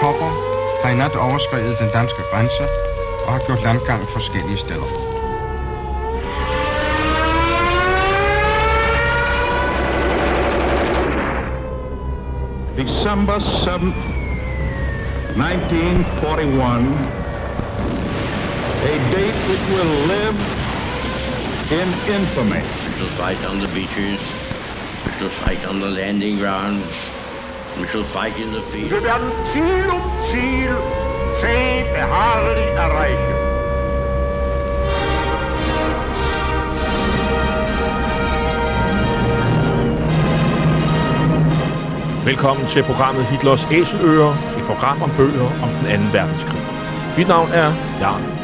tropper har i nat overskrevet den danske grænse og har gjort landgang forskellige steder. December 7th, 1941, a date which will live in infamy. We shall fight on the beaches, we shall fight on the landing grounds, we shall fight in the field. Wir werden Ziel um Ziel zäh beharrlich erreichen. Velkommen til programmet Hitlers Æseløer, et program om bøger om den 2. verdenskrig. Mit navn er Jan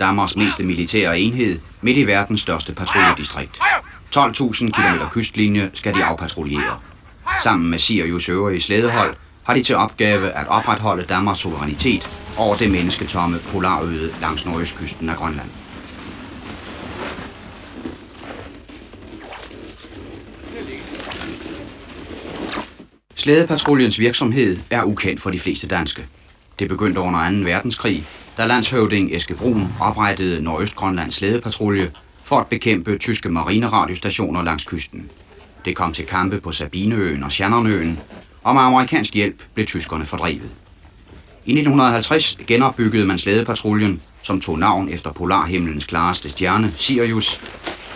Danmarks mindste militære enhed midt i verdens største patruljedistrikt. 12.000 km kystlinje skal de afpatruljere. Sammen med Sirius øvrige slædehold har de til opgave at opretholde Danmarks suverænitet over det mennesketomme polarøde langs nordøstkysten af Grønland. Slædepatruljens virksomhed er ukendt for de fleste danske. Det begyndte under 2. verdenskrig, da landshøvding Eske Brun oprettede Nordøstgrønlands slædepatrulje for at bekæmpe tyske marineradiostationer langs kysten. Det kom til kampe på Sabineøen og Shannonøen, og med amerikansk hjælp blev tyskerne fordrevet. I 1950 genopbyggede man slædepatruljen, som tog navn efter polarhimlens klareste stjerne, Sirius,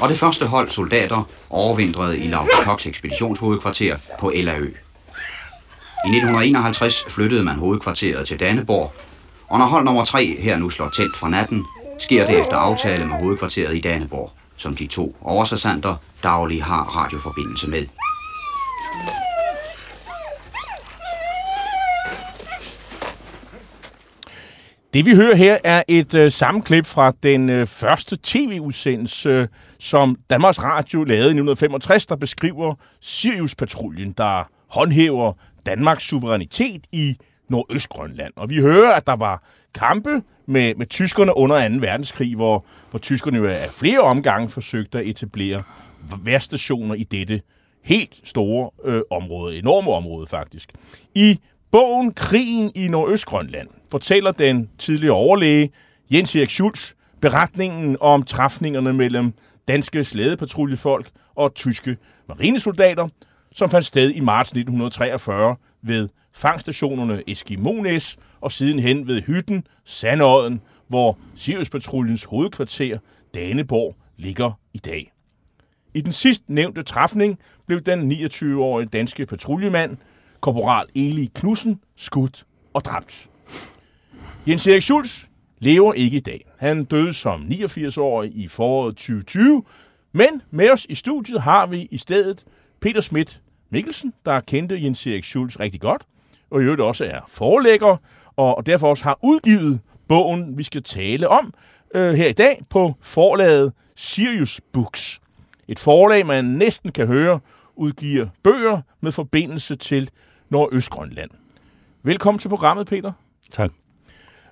og det første hold soldater overvintrede i Lauke Koks ekspeditionshovedkvarter på Elaø. I 1951 flyttede man hovedkvarteret til Danneborg, og når hold nummer 3 her nu slår telt for natten, sker det efter aftale med hovedkvarteret i Danneborg, som de to oversassanter daglig har radioforbindelse med. Det vi hører her er et øh, sammenklip fra den øh, første tv-udsendelse, øh, som Danmarks Radio lavede i 1965, der beskriver Sirius-patruljen, der håndhæver Danmarks suverænitet i Nordøstgrønland. Og vi hører, at der var kampe med, med tyskerne under 2. verdenskrig, hvor, hvor tyskerne jo af flere omgange forsøgte at etablere værstationer i dette helt store øh, område, enorme område faktisk. I bogen Krigen i Nordøstgrønland fortæller den tidligere overlæge Jens Erik Schulz beretningen om træfningerne mellem danske slædepatruljefolk og tyske marinesoldater, som fandt sted i marts 1943 ved fangstationerne Eskimones og sidenhen ved Hytten, Sandodden, hvor Siriuspatruljens hovedkvarter Daneborg ligger i dag. I den sidst nævnte træfning blev den 29-årige danske patruljemand, korporal Eli Knudsen, skudt og dræbt. Jens Erik Schulz lever ikke i dag. Han døde som 89-årig i foråret 2020, men med os i studiet har vi i stedet Peter Schmidt Mikkelsen, der kendte Jens Erik Schulz rigtig godt, og i øvrigt også er forelægger, og derfor også har udgivet bogen, vi skal tale om øh, her i dag på forlaget Sirius Books. Et forlag, man næsten kan høre, udgiver bøger med forbindelse til Nordøstgrønland. Velkommen til programmet, Peter. Tak.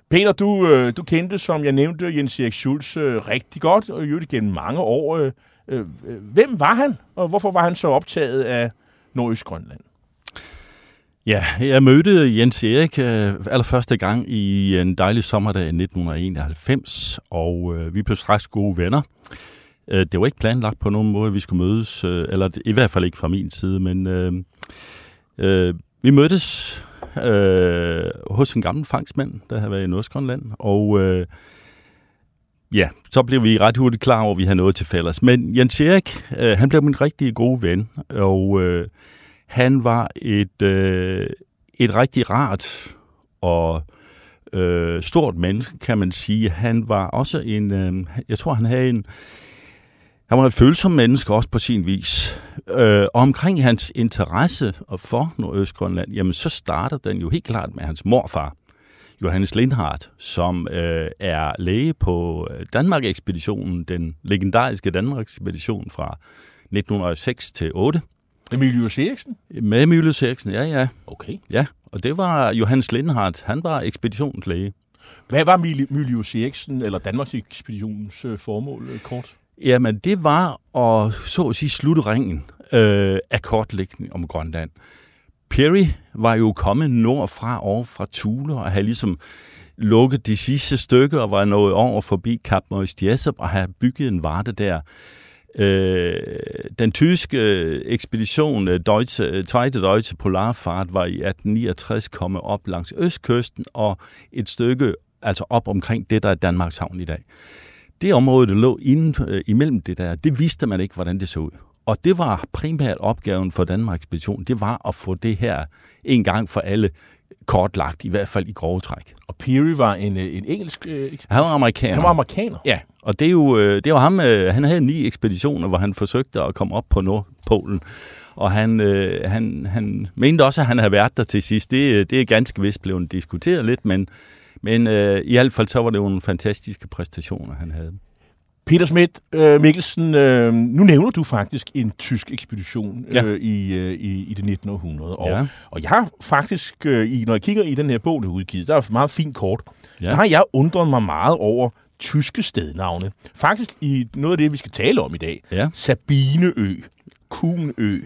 Peter, du, øh, du kendte, som jeg nævnte, Jens Erik Schulz øh, rigtig godt, og i øvrigt gennem mange år. Øh, hvem var han, og hvorfor var han så optaget af Nordøstgrønland? Ja, jeg mødte Jens Erik øh, allerførste gang i en dejlig sommerdag i 1991, og øh, vi blev straks gode venner. Øh, det var ikke planlagt på nogen måde, at vi skulle mødes, eller i hvert fald ikke fra min side, men øh, øh, vi mødtes øh, hos en gammel fangstmand, der havde været i Nordskånland, og øh, ja, så blev vi ret hurtigt klar over, at vi havde noget til fælles. Men Jens Erik, øh, han blev min rigtig gode ven, og øh, han var et, øh, et rigtig rart og øh, stort menneske, kan man sige. Han var også en, øh, jeg tror, han havde en, han var en følsom menneske også på sin vis. Øh, og omkring hans interesse for Nordøstgrønland, jamen så starter den jo helt klart med hans morfar, Johannes Lindhardt, som øh, er læge på øh, Danmark-ekspeditionen, den legendariske Danmark-ekspedition fra 1906 til 8. Emilius Eriksen? Med Emilius Eriksen, ja, ja. Okay. Ja, og det var Johannes Lindhardt. Han var ekspeditionslæge. Hvad var Emilius Eriksen, eller Danmarks ekspeditionens øh, formål, øh, kort? Jamen, det var at, så at sige, slutte ringen øh, af kortlægning om Grønland. Perry var jo kommet nordfra over fra Thule og havde ligesom lukket de sidste stykker og var nået over forbi Kap Moist og havde bygget en varte der. Øh, den tyske øh, ekspedition øh, Deutsche, øh, Zweite Deutsche Polarfahrt var i 1869 kommet op langs østkysten og et stykke altså op omkring det, der er Danmarks havn i dag. Det område, der lå inden, øh, imellem det der, det vidste man ikke, hvordan det så ud. Og det var primært opgaven for Danmarks ekspedition, det var at få det her en gang for alle kortlagt, i hvert fald i grove træk. Og Peary var en, øh, en engelsk øh? Han var amerikaner. Han var amerikaner? Ja, og det er jo, øh, det var ham, øh, han havde ni ekspeditioner, hvor han forsøgte at komme op på Nordpolen. Og han, øh, han, han mente også, at han havde været der til sidst. Det, det er ganske vist blevet diskuteret lidt, men, men øh, i hvert fald så var det nogle fantastiske præstationer, han havde. Peter Schmidt øh, Mikkelsen, øh, nu nævner du faktisk en tysk ekspedition øh, ja. i, øh, i, i det 1900. Og, ja. og jeg har faktisk, øh, i, når jeg kigger i den her bog, der er udgivet, der er et meget fint kort. Ja. Der har jeg undret mig meget over tyske stednavne. Faktisk i noget af det, vi skal tale om i dag. Ja. Sabineø, Kunø,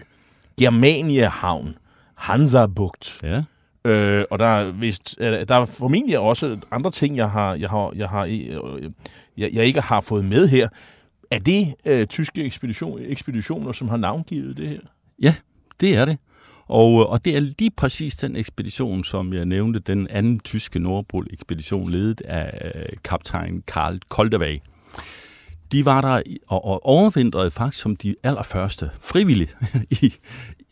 Germania-havn, Hansabugt. Ja. Øh, og der er, vist, øh, der er formentlig også andre ting, jeg har, jeg har, jeg har, øh, jeg, jeg ikke har fået med her. Er det øh, tyske ekspedition, ekspeditioner, som har navngivet det her? Ja, det er det. Og, øh, og det er lige præcis den ekspedition, som jeg nævnte, den anden tyske Nordpol-ekspedition, ledet af øh, kaptajn Karl Koldevag. De var der og, og overvintrede faktisk som de allerførste frivillige i,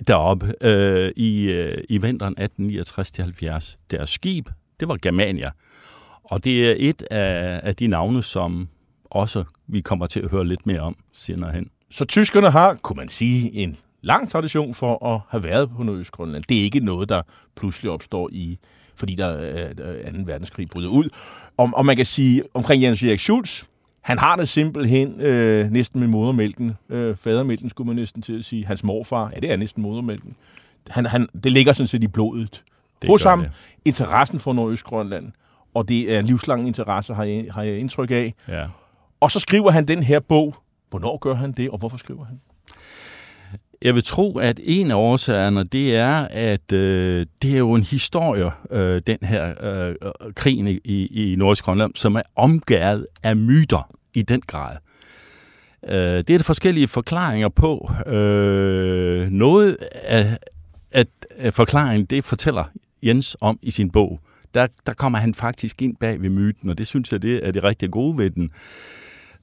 deroppe øh, i, øh, i vinteren 1869-70. Deres skib, det var Germania. Og det er et af, af de navne, som også vi kommer til at høre lidt mere om senere hen. Så tyskerne har, kunne man sige, en lang tradition for at have været på Nordøstgrønland. Det er ikke noget, der pludselig opstår i, fordi der øh, øh, er 2. verdenskrig bryder ud. Og, og man kan sige, omkring Jens Erik Schultz, han har det simpelthen øh, næsten med modermælken. Øh, fadermælken skulle man næsten til at sige. Hans morfar, ja det er næsten modermælken. Han, han, det ligger sådan set i blodet. Det Hos ham, det. interessen for Nordøstgrønland, og det er livslang interesse, har jeg, har jeg indtryk af. Ja. Og så skriver han den her bog. Hvornår gør han det, og hvorfor skriver han? Jeg vil tro, at en af årsagerne, det er, at øh, det er jo en historie, øh, den her øh, krigen i, i Nordisk Grønland, som er omgået af myter i den grad. Øh, det er der forskellige forklaringer på. Øh, noget af, af, af forklaringen, det fortæller Jens om i sin bog. Der, der kommer han faktisk ind bag ved myten, og det synes jeg, det er det rigtig gode ved den.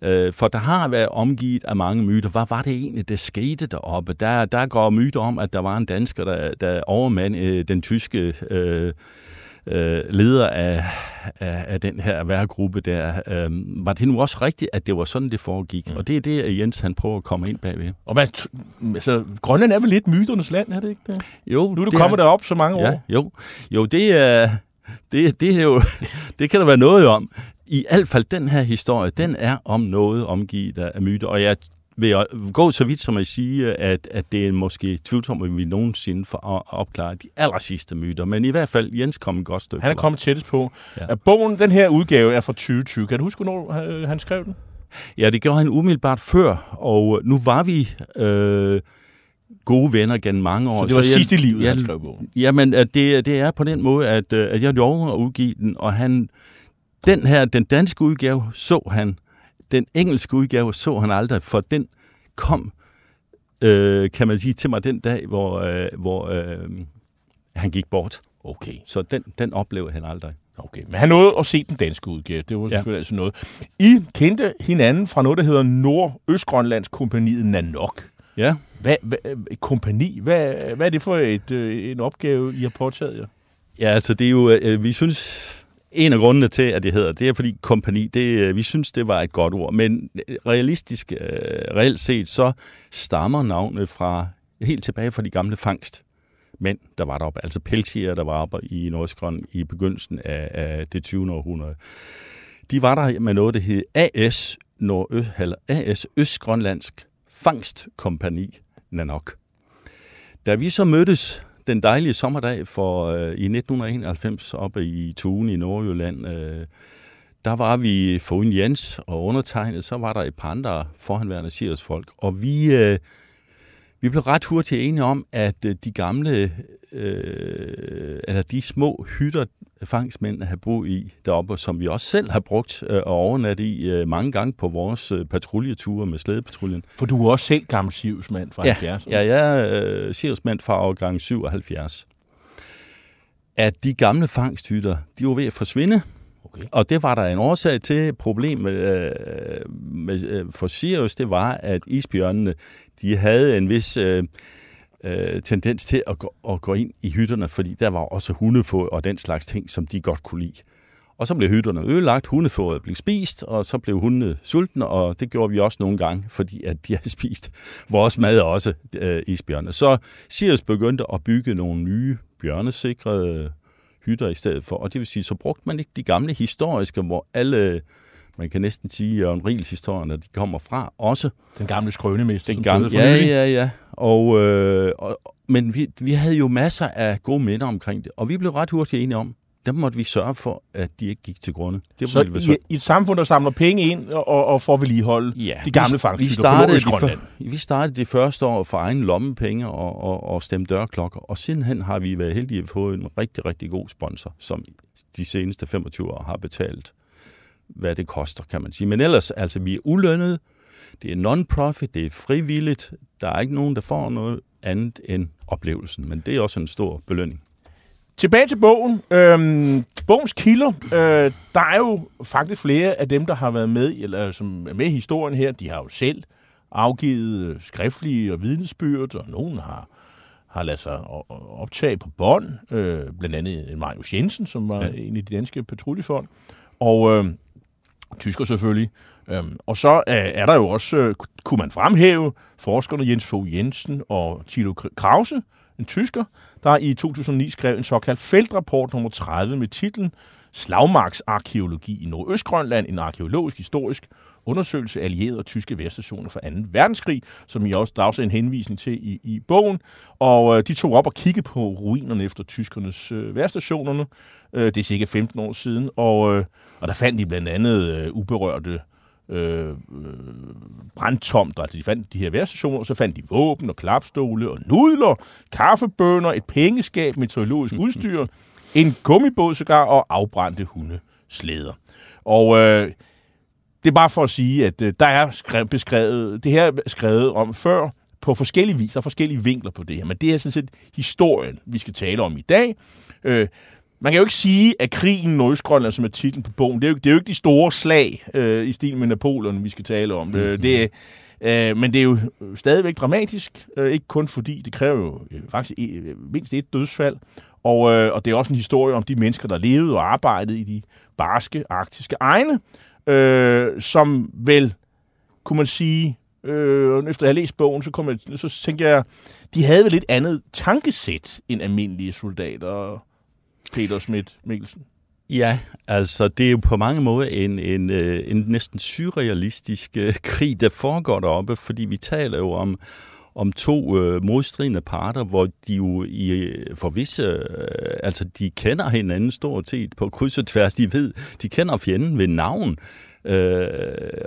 Øh, for der har været omgivet af mange myter. Hvad var det egentlig, der skete deroppe? Der, der går myter om, at der var en dansker, der, der overmand øh, den tyske øh, øh, leder af, af, af den her værgruppe der. Øh, var det nu også rigtigt, at det var sådan, det foregik? Mm. Og det er det, Jens han prøver at komme ind bagved. Og man, altså, Grønland er vel lidt myternes land, er det ikke det? Jo. Nu er du kommet er, derop så mange ja, år. Jo, jo det er... Det, det, er jo, det kan der være noget om i hvert fald den her historie, den er om noget omgivet af myter, og jeg vil gå så vidt som at sige, at, at det er måske tvivlsomt, at vi nogensinde får opklaret de aller sidste myter. Men i hvert fald, Jens kom et godt stykke. Han er kommet tættest på. Ja. Bogen, den her udgave, er fra 2020. Kan du huske, hvornår han skrev den? Ja, det gjorde han umiddelbart før, og nu var vi øh, gode venner gennem mange år. Så det var så sidste i livet, ja, han skrev bogen? Jamen, det, det er på den måde, at, at jeg lovede at udgive den, og han den her, den danske udgave, så han. Den engelske udgave så han aldrig, for den kom, øh, kan man sige, til mig den dag, hvor, øh, hvor øh, han gik bort. Okay. Så den, den oplever han aldrig. Okay, men han nåede at se den danske udgave. Det var Ja. selvfølgelig altså noget. I kendte hinanden fra noget, der hedder Nord-Østgrønlands kompaniet Nanok. Ja, Hvad, hvad, et kompani, hvad, hvad er det for et, øh, en opgave, I har påtaget jer? Ja, altså det er jo, øh, vi synes, en af grundene til, at det hedder, det er fordi kompani, det, øh, vi synes, det var et godt ord. Men øh, realistisk, øh, reelt set, så stammer navnet fra, helt tilbage fra de gamle fangst. mænd, der var deroppe, altså peltier, der var oppe i Nordskrøn i begyndelsen af, af det 20. århundrede. De var der med noget, der hed AS, Nordø, eller AS Østgrønlandsk Fangstkompani Nanok. Da vi så mødtes den dejlige sommerdag for øh, i 1991 oppe i Tuen i Nordjylland, øh, der var vi foruden Jens og undertegnet, så var der et par andre forhenværende folk, og vi, øh, vi blev ret hurtigt enige om, at øh, de gamle, øh, eller de små hytter, fangstmændene har boet i deroppe, som vi også selv har brugt øh, og overnat i øh, mange gange på vores øh, patruljeture med slædepatruljen. For du er også selv gammel sivsmand fra Ja, 70'erne. ja, jeg er øh, Siriusmand fra årgang 77. At de gamle fangsthytter, de var ved at forsvinde. Okay. Og det var der en årsag til. Problemet øh, med, øh, for Sirius, det var, at isbjørnene, de havde en vis øh, øh, tendens til at gå, at gå ind i hytterne, fordi der var også hundefod og den slags ting, som de godt kunne lide. Og så blev hytterne ødelagt, hundefodet blev spist, og så blev hundene sultne, og det gjorde vi også nogle gange, fordi at de havde spist vores mad også, øh, isbjørne. Så Sirius begyndte at bygge nogle nye bjørnesikrede hytter i stedet for, og det vil sige, så brugte man ikke de gamle historiske, hvor alle, man kan næsten sige, at Rils historierne, de kommer fra også. Den gamle skrønemester, Den som gamle, for ja, ja, ja. Og, øh, og, men vi, vi havde jo masser af gode minder omkring det, og vi blev ret hurtigt enige om, der måtte vi sørge for, at de ikke gik til grunde. Det Så i, i et samfund, der samler penge ind og, og, får vedligeholde Ja, de gamle vi, vi startede, de, Nordøstgrønland. for, vi startede det første år for egen lommepenge og, og, og stemte dørklokker, og sidenhen har vi været heldige at få en rigtig, rigtig god sponsor, som de seneste 25 år har betalt, hvad det koster, kan man sige. Men ellers, altså, vi er ulønnet, det er non-profit, det er frivilligt, der er ikke nogen, der får noget andet end oplevelsen, men det er også en stor belønning. Tilbage til bogen. Øhm, bogens kilder. Øh, der er jo faktisk flere af dem, der har været med, eller som er med i historien her, de har jo selv afgivet øh, skriftlige og vidnesbyrd, og nogen har, har ladet sig optage på bånd. Øh, blandt andet Marius Jensen, som var ja. en af de danske patruljefolk. Og øh, tysker selvfølgelig. Øhm, og så øh, er der jo også, øh, kunne man fremhæve, forskerne Jens Fogh Jensen og Tilo Krause, en tysker, der i 2009 skrev en såkaldt feltrapport nummer 30 med titlen Slagmarksarkeologi i Nordøstgrønland, en arkeologisk historisk undersøgelse af allierede og tyske værstationer fra 2. verdenskrig, som I også er også en henvisning til i, i bogen. Og øh, de tog op og kiggede på ruinerne efter tyskernes øh, værstationerne. Øh, det er cirka 15 år siden, og, øh, og der fandt de blandt andet øh, uberørte øh, øh, brandtomter. Altså de fandt de her værstationer, og så fandt de våben og klapstole og nudler, kaffebønner, et pengeskab, meteorologisk udstyr, en gummibåd sågar og afbrændte hundeslæder. Og øh, det er bare for at sige, at øh, der er skrevet, beskrevet, det her er skrevet om før, på forskellige vis, der er forskellige vinkler på det her, men det er sådan set historien, vi skal tale om i dag. Øh, man kan jo ikke sige, at krigen i Nordøstgrønland, som er titlen på bogen, det er jo, det er jo ikke de store slag øh, i stil med Napoleon, vi skal tale om. Øh, det er, øh, men det er jo stadigvæk dramatisk, øh, ikke kun fordi det kræver jo øh, faktisk øh, mindst et dødsfald, og, øh, og det er også en historie om de mennesker, der levede og arbejdede i de barske arktiske egne, øh, som vel, kunne man sige, øh, efter jeg har læst bogen, så, kom jeg, så tænker jeg, de havde vel et andet tankesæt end almindelige soldater, Peter Schmidt Mikkelsen. Ja, altså det er jo på mange måder en, en, øh, en næsten surrealistisk øh, krig, der foregår deroppe, fordi vi taler jo om, om to øh, modstridende parter, hvor de jo i, for visse, øh, altså de kender hinanden stort set på kryds og tværs, de ved, de kender fjenden ved navn, øh,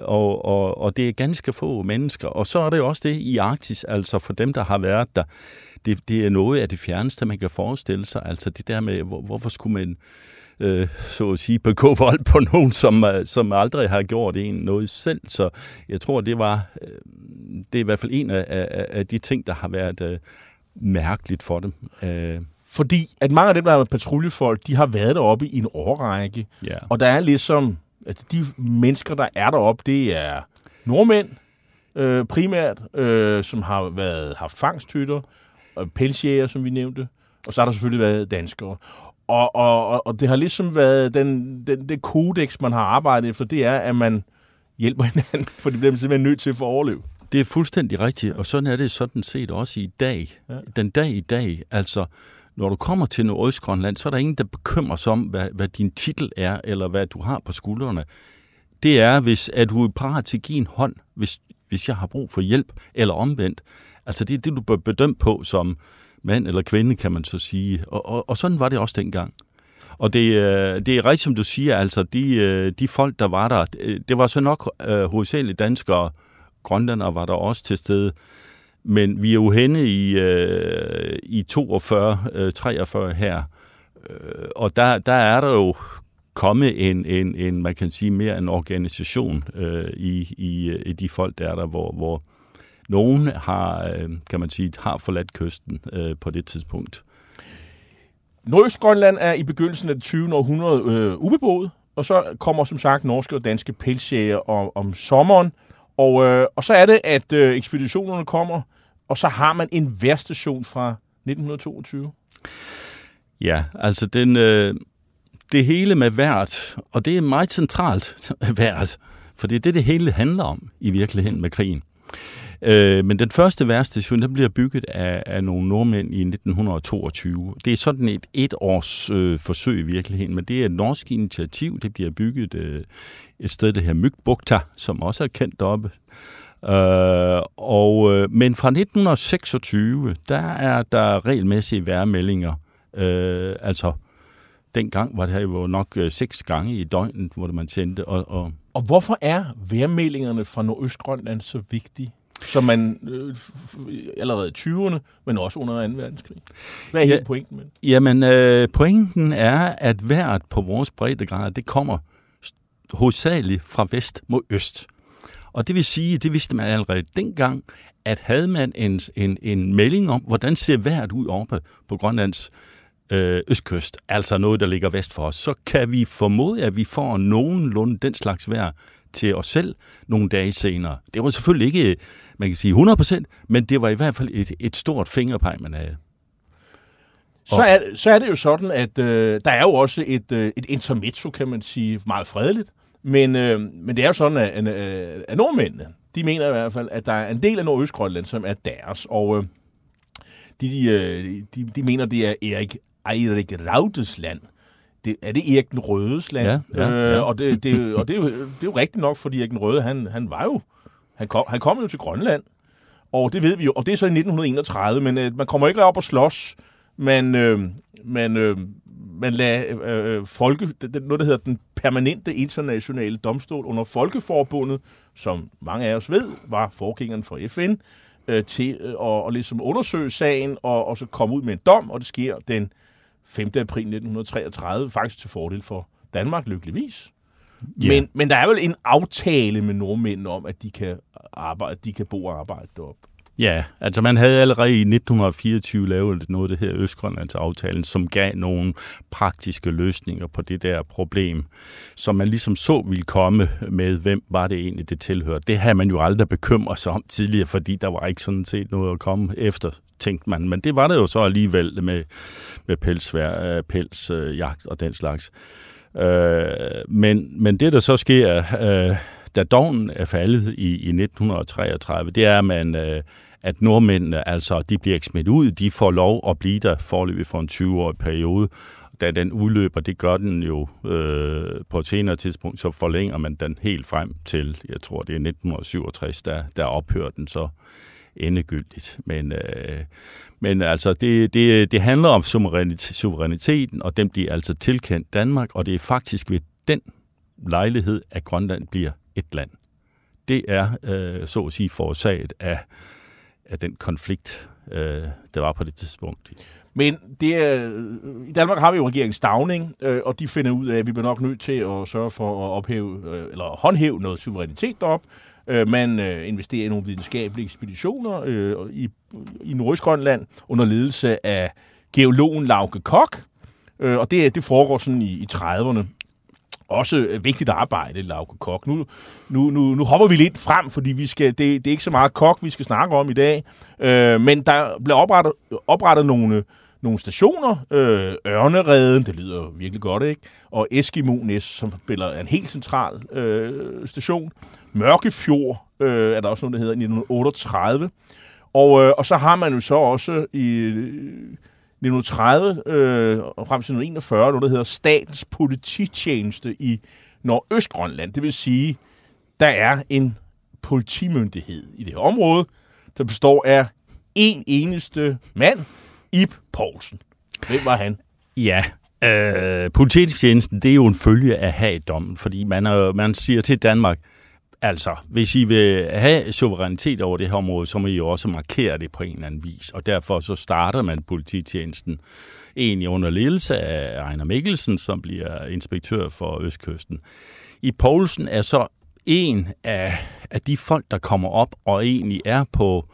og, og, og det er ganske få mennesker. Og så er det også det i Arktis, altså for dem, der har været der, det, det er noget af det fjerneste, man kan forestille sig, altså det der med, hvor, hvorfor skulle man øh, så at sige, begå vold på nogen, som, øh, som aldrig har gjort en noget selv. Så jeg tror, det var øh, det er i hvert fald en af, af, af de ting, der har været øh, mærkeligt for dem. Øh, fordi at mange af dem, der er patruljefolk, de har været deroppe i en årrække. Ja. Og der er ligesom, at de mennesker, der er deroppe, det er nordmænd øh, primært, øh, som har været haft fangsthytter, og pelsjæger, som vi nævnte, og så har der selvfølgelig været danskere. Og, og, og- og det har ligesom været den, den, det kodex, man har arbejdet efter, det er, at man hjælper hinanden, for det bliver man simpelthen nødt til for at overleve. Det er fuldstændig rigtigt, og sådan er det sådan set også i dag. Ja. Den dag i dag, altså når du kommer til Nordøstgrønland, så er der ingen, der bekymrer sig om, hvad, hvad din titel er, eller hvad du har på skuldrene. Det er, hvis at du er parat til at give en hånd, hvis, hvis jeg har brug for hjælp, eller omvendt. Altså det er det, du bør bedømme på som mand eller kvinde, kan man så sige. Og, og, og sådan var det også dengang. Og det, øh, det er rigtigt, som du siger, altså de, øh, de folk, der var der, det var så nok øh, hovedsageligt danskere, grønlandere var der også til stede, men vi er jo henne i, øh, i 42, øh, 43 her, øh, og der, der er der jo kommet en, en, en, man kan sige, mere en organisation øh, i, i, i de folk, der er der, hvor, hvor nogen har, øh, kan man sige, har forladt kysten øh, på det tidspunkt. Nordøstgrønland er i begyndelsen af det 20. århundrede øh, ubeboet, og så kommer som sagt norske og danske pelsjæger om, om sommeren. Og, øh, og så er det, at øh, ekspeditionerne kommer, og så har man en værstation fra 1922. Ja, altså den, øh, det hele med vejret, og det er meget centralt vejret, for det er det, det hele handler om i virkeligheden med krigen. Øh, men den første værstation, den bliver bygget af, af nogle nordmænd i 1922. Det er sådan et etårs øh, forsøg i virkeligheden, men det er et norsk initiativ. Det bliver bygget øh, et sted, der her Mygbukta, som også er kendt deroppe. Øh, og, øh, men fra 1926, der er der regelmæssige værmeldinger. Øh, altså, dengang var det her jo nok øh, seks gange i døgnet, hvor man sendte, og, og Og hvorfor er værmeldingerne fra Nordøstgrønland så vigtige? Som man øh, allerede i 20'erne, men også under 2. verdenskrig. Hvad er Ja. pointen med det? Jamen, øh, pointen er, at vejret på vores breddegrad, det kommer hovedsageligt fra vest mod øst. Og det vil sige, det vidste man allerede dengang, at havde man en, en, en melding om, hvordan ser vejret ud oppe på Grønlands øh, østkyst, altså noget, der ligger vest for os, så kan vi formode, at vi får nogenlunde den slags vejr til os selv nogle dage senere. Det var selvfølgelig ikke, man kan sige 100%, men det var i hvert fald et, et stort fingerpeg, man havde. Så er, så er det jo sådan, at øh, der er jo også et, øh, et intermezzo, kan man sige, meget fredeligt. Men, øh, men det er jo sådan, at, at, at nordmændene, de mener i hvert fald, at der er en del af Nordøstgrønland, som er deres. Og øh, de, øh, de, de mener, det er Erik Eirik Rautes land. Det, er det Erik den Rødes land? Ja, ja, øh, ja. Og, det, det, og det, er jo, det er jo rigtigt nok, fordi Erik den Røde, han, han var jo, han kom, han kom jo til Grønland. Og det ved vi jo, og det er så i 1931, men øh, man kommer ikke op og slås. Man, øh, man, øh, man lader øh, folke, det, det, noget, der hedder den permanente internationale domstol under Folkeforbundet, som mange af os ved, var forgængeren for FN, øh, til øh, at, at ligesom undersøge sagen og, og så komme ud med en dom, og det sker den 5. april 1933, faktisk til fordel for Danmark, lykkeligvis. Ja. Men, men der er vel en aftale med nordmændene om, at de kan, arbejde, de kan bo og arbejde deroppe. Ja, altså man havde allerede i 1924 lavet noget af det her Østgrønlands aftalen, som gav nogle praktiske løsninger på det der problem, som man ligesom så ville komme med, hvem var det egentlig, det tilhørte. Det havde man jo aldrig bekymret sig om tidligere, fordi der var ikke sådan set noget at komme efter, tænkte man. Men det var det jo så alligevel med, med pelsvær, øh, pelsjagt øh, og den slags. Øh, men, men det, der så sker, øh, da dogen er faldet i, i 1933, det er, at man... Øh, at nordmændene, altså, de bliver ikke smidt ud, de får lov at blive der forløbig for en 20-årig periode. Da den udløber, det gør den jo øh, på et senere tidspunkt, så forlænger man den helt frem til, jeg tror det er 1967, der, der ophører den så endegyldigt. Men, øh, men altså, det, det, det handler om suveræniteten, og den bliver altså tilkendt Danmark, og det er faktisk ved den lejlighed, at Grønland bliver et land. Det er, øh, så at sige, forårsaget af af den konflikt, øh, der var på det tidspunkt. Men det er, i Danmark har vi jo regeringens stavning, øh, og de finder ud af, at vi bliver nok nødt til at sørge for at ophæve, øh, eller håndhæve noget suverænitet derop. Øh, man øh, investerer i nogle videnskabelige ekspeditioner øh, i, i Nordøstgrønland under ledelse af geologen Lauke Kok, øh, og det, det foregår sådan i, i 30'erne. Også øh, vigtigt arbejde, Lauke Kok. Nu, nu, nu, nu hopper vi lidt frem, fordi vi skal, det, det er ikke så meget Kok, vi skal snakke om i dag. Øh, men der blev oprettet, oprettet nogle, nogle stationer. Øh, Ørnereden, det lyder virkelig godt, ikke? Og Eskimones, som spiller en helt central øh, station. Mørkefjord øh, er der også noget, der hedder 1938. Og, øh, og så har man jo så også i 1930 øh, og frem til 1941 noget, der hedder Statens Polititjeneste i Nordøstgrønland. Det vil sige, der er en politimyndighed i det her område, der består af en eneste mand, Ib Poulsen. Hvem var han? Ja, øh, polititjenesten, det er jo en følge af Haag-dommen, fordi man, er, man siger til Danmark, altså, hvis I vil have suverænitet over det her område, så må I jo også markere det på en eller anden vis, og derfor så starter man polititjenesten egentlig under ledelse af Ejner Mikkelsen, som bliver inspektør for Østkysten. I Poulsen er så en af, af de folk, der kommer op og egentlig er på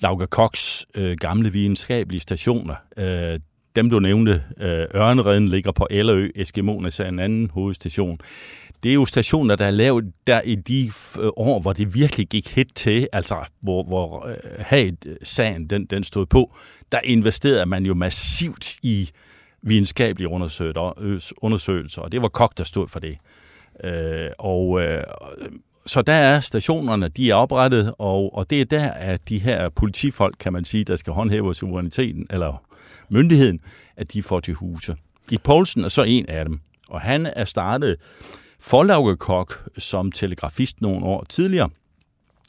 Lauga Koks øh, gamle videnskabelige stationer. Øh, dem, du nævnte, øh, Ørnereden ligger på Ellerø, Eskimoen er en anden hovedstation. Det er jo stationer, der er lavet der i de øh, år, hvor det virkelig gik hit til, altså hvor, hvor øh, Haid-sagen øh, den, den stod på, der investerede man jo massivt i videnskabelige undersøgelser, og det var Kok, der stod for det. Øh, og øh, så der er stationerne, de er oprettet, og, og det er der, at de her politifolk, kan man sige, der skal håndhæve suveræniteten, eller myndigheden, at de får til huse. I Poulsen er så en af dem, og han er startet forlaugekok som telegrafist nogle år tidligere,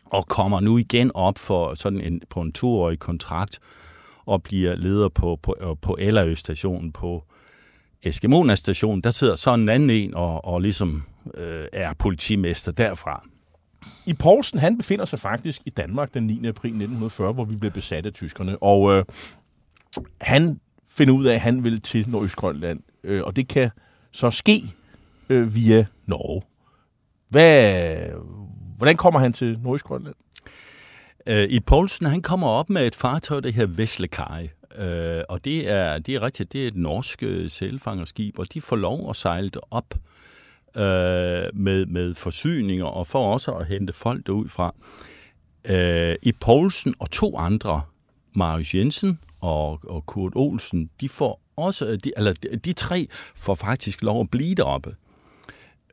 og kommer nu igen op for sådan en, på en toårig kontrakt, og bliver leder på, på, øh, på Ellerø stationen på Eskimona station. Der sidder så en anden en og, og ligesom øh, er politimester derfra. I Poulsen, han befinder sig faktisk i Danmark den 9. april 1940, hvor vi blev besat af tyskerne. Og øh, han finder ud af, at han vil til Nordøstgrønland. Øh, og det kan så ske øh, via Norge. Hvad, hvordan kommer han til Nordøstgrønland? Øh, I Poulsen, han kommer op med et fartøj, der hedder Veslekaj. Øh, og det er, det er rigtigt, det er et norsk øh, sælfangerskib, og de får lov at sejle det op øh, med, med forsyninger, og for også at hente folk derud fra. Øh, I Poulsen og to andre, Marius Jensen og, og Kurt Olsen, de får også, de, eller de, de tre får faktisk lov at blive deroppe.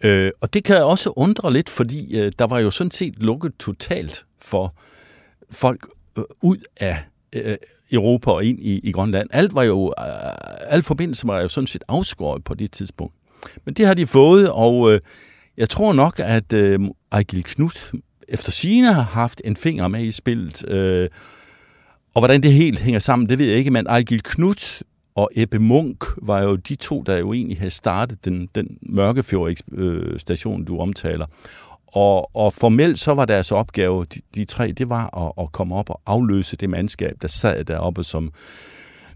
Øh, og det kan også undre lidt, fordi øh, der var jo sådan set lukket totalt for folk øh, ud af øh, Europa og ind i, i Grønland. Alt var jo, øh, alt forbindelse var jo sådan set afskåret på det tidspunkt. Men det har de fået, og øh, jeg tror nok, at øh, Ejgil Knut efter sine har haft en finger med i spillet. Øh, og hvordan det helt hænger sammen, det ved jeg ikke, men Ejgil Knut og Ebbe Munk var jo de to, der jo egentlig havde startet den, den Mørkefjord-station, øh, du omtaler. Og, og formelt så var deres opgave, de, de tre, det var at, at komme op og afløse det mandskab, der sad deroppe, som